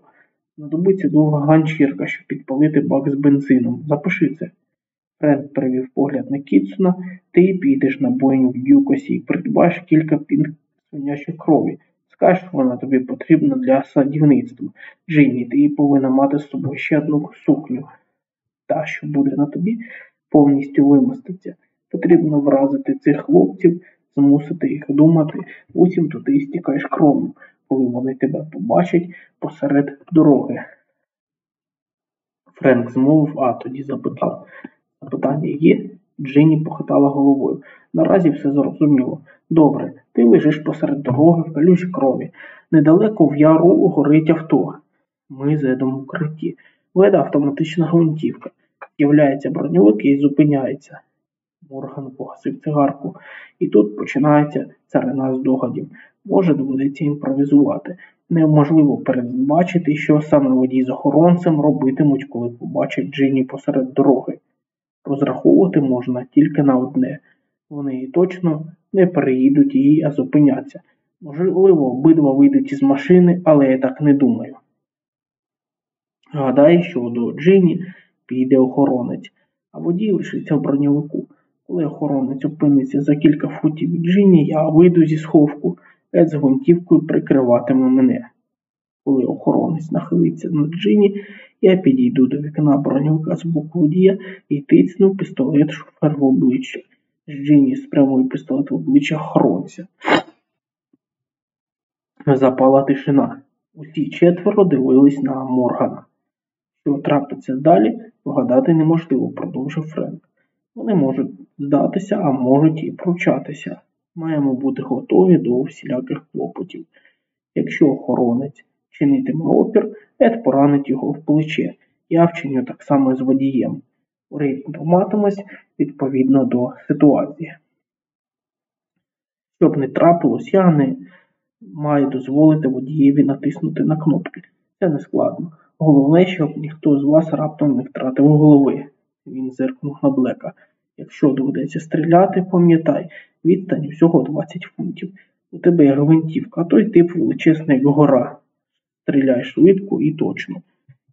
Знадобиться довга ганчірка, щоб підпалити бак з бензином. Запиши це. Фред перевів погляд на Кітсона, ти підеш на бойню в Дюкосі і придбаєш кілька пінг свинячих крові. Скажеш, вона тобі потрібна для садівництва. Джинні, ти повинна мати з собою ще одну сукню. Та, що буде на тобі, повністю вимоститься. Потрібно вразити цих хлопців, змусити їх думати, то ти стікаєш кров'ю, коли вони тебе побачать посеред дороги. Френк змовив, а тоді запитав. Запитання є? Джинні похитала головою. Наразі все зрозуміло. Добре, ти лежиш посеред дороги в калюжі крові. Недалеко в яру горить авто. Ми з Едом у укритті. Веде автоматична гвинтівка. З'являється броньовик і зупиняється. Морган погасив цигарку. І тут починається царина здогадів. Може, доведеться імпровізувати. Неможливо передбачити, що саме водій з охоронцем робитимуть, коли побачать Джині посеред дороги. Розраховувати можна тільки на одне. Вони і точно не переїдуть її, а зупиняться. Можливо, обидва вийдуть із машини, але я так не думаю. Гадаю, що до Джині піде охоронець, а водій лишиться в броньовику. Коли охоронець опиниться за кілька футів від Джині, я вийду зі сховку, Ед з гвинтівкою прикриватиме мене. Коли охоронець нахилиться над Джині, я підійду до вікна броньовика з боку водія і тицну пістолет шофер в обличчя. Джині спрямує пістолет в обличчя охоронця. Запала тишина. Усі четверо дивились на Моргана. Що трапиться далі, вгадати неможливо, продовжив Френк. Вони можуть здатися, а можуть і пручатися. Маємо бути готові до всіляких клопотів. Якщо охоронець чинитиме опір, Ед поранить його в плече. Я вчиню так само з водієм. Рейтуватимусь відповідно до ситуації. Щоб не трапилось, я не маю дозволити водієві натиснути на кнопки. Це не складно. Головне, щоб ніхто з вас раптом не втратив голови. Він зиркнув на Блека. Якщо доведеться стріляти, пам'ятай, відстань всього 20 фунтів. У тебе є гвинтівка, той тип величезний як гора. Стріляй швидко і точно.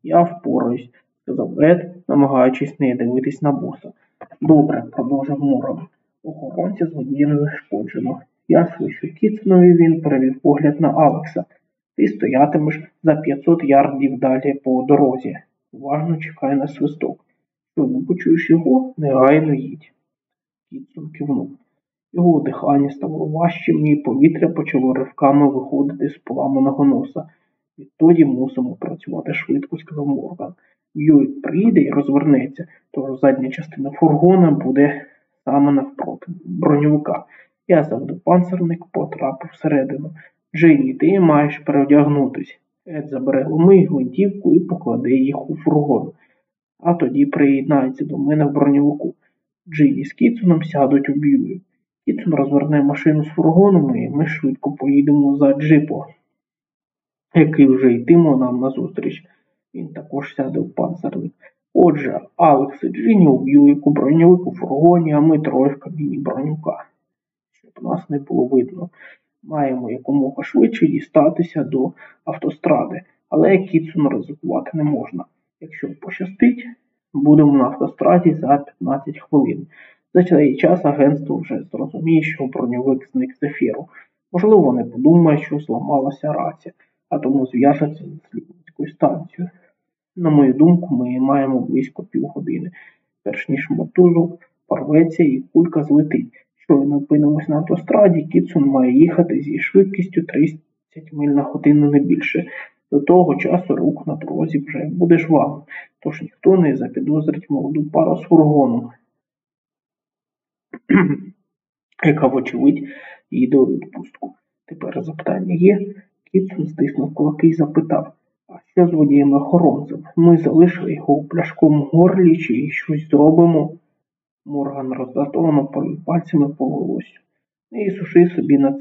Я впораюсь, сказав Ед, намагаючись не дивитись на боса. Добре, продовжив Мором. Охоронця з водієм зашкоджено. Я свищу кіцною, він перевів погляд на Алекса. Ти стоятимеш за 500 ярдів далі по дорозі. Уважно чекай на свисток. Щойно почуєш його, негайно їдь. Кітсон кивнув. Його дихання стало важчим, і повітря почало ривками виходити з поламаного носа. Відтоді мусимо працювати швидко, сказав Морган. Б'юїк приїде і розвернеться, тож задня частина фургона буде саме навпроти броньовика. Я заведу панцерник, потрапив всередину. Джині, ти маєш переодягнутись. Ед забере ломи, гвинтівку і покладе їх у фургон. А тоді приєднається до мене в броньовику. Джині з Кітсоном сядуть у Б'юїк. Кітсон розверне машину з фургоном і ми швидко поїдемо за джипом, який вже йтиме нам назустріч. Він також сяде в панцерник. Отже, Алекс і Джині у Б'юїку броньовик у фургоні, а ми троє в кабіні бронюка. Щоб нас не було видно. Маємо якомога швидше дістатися до автостради, але Кітсон ризикувати не можна. Якщо пощастить, будемо на автостраді за 15 хвилин. За цей час агентство вже зрозуміє, що броньовик зник з ефіру. Можливо, вони подумають, що зламалася рація, а тому зв'яжеться з слідницькою станцією. На мою думку, ми маємо близько півгодини, перш ніж мотузок порветься і кулька злетить. Щойно опинимось на автостраді, Кітсон має їхати зі швидкістю 30 миль на годину не більше. До того часу рук на дорозі вже буде жвавим, тож ніхто не запідозрить молоду пару з фургоном, яка, вочевидь, їде у відпустку. Тепер запитання є. Кітсон стиснув кулаки і запитав, а що з водієм охоронцем? Ми залишили його у пляшкому горлі чи щось зробимо? Морган роздратовано повів пальцями по волосю. І суши собі на цим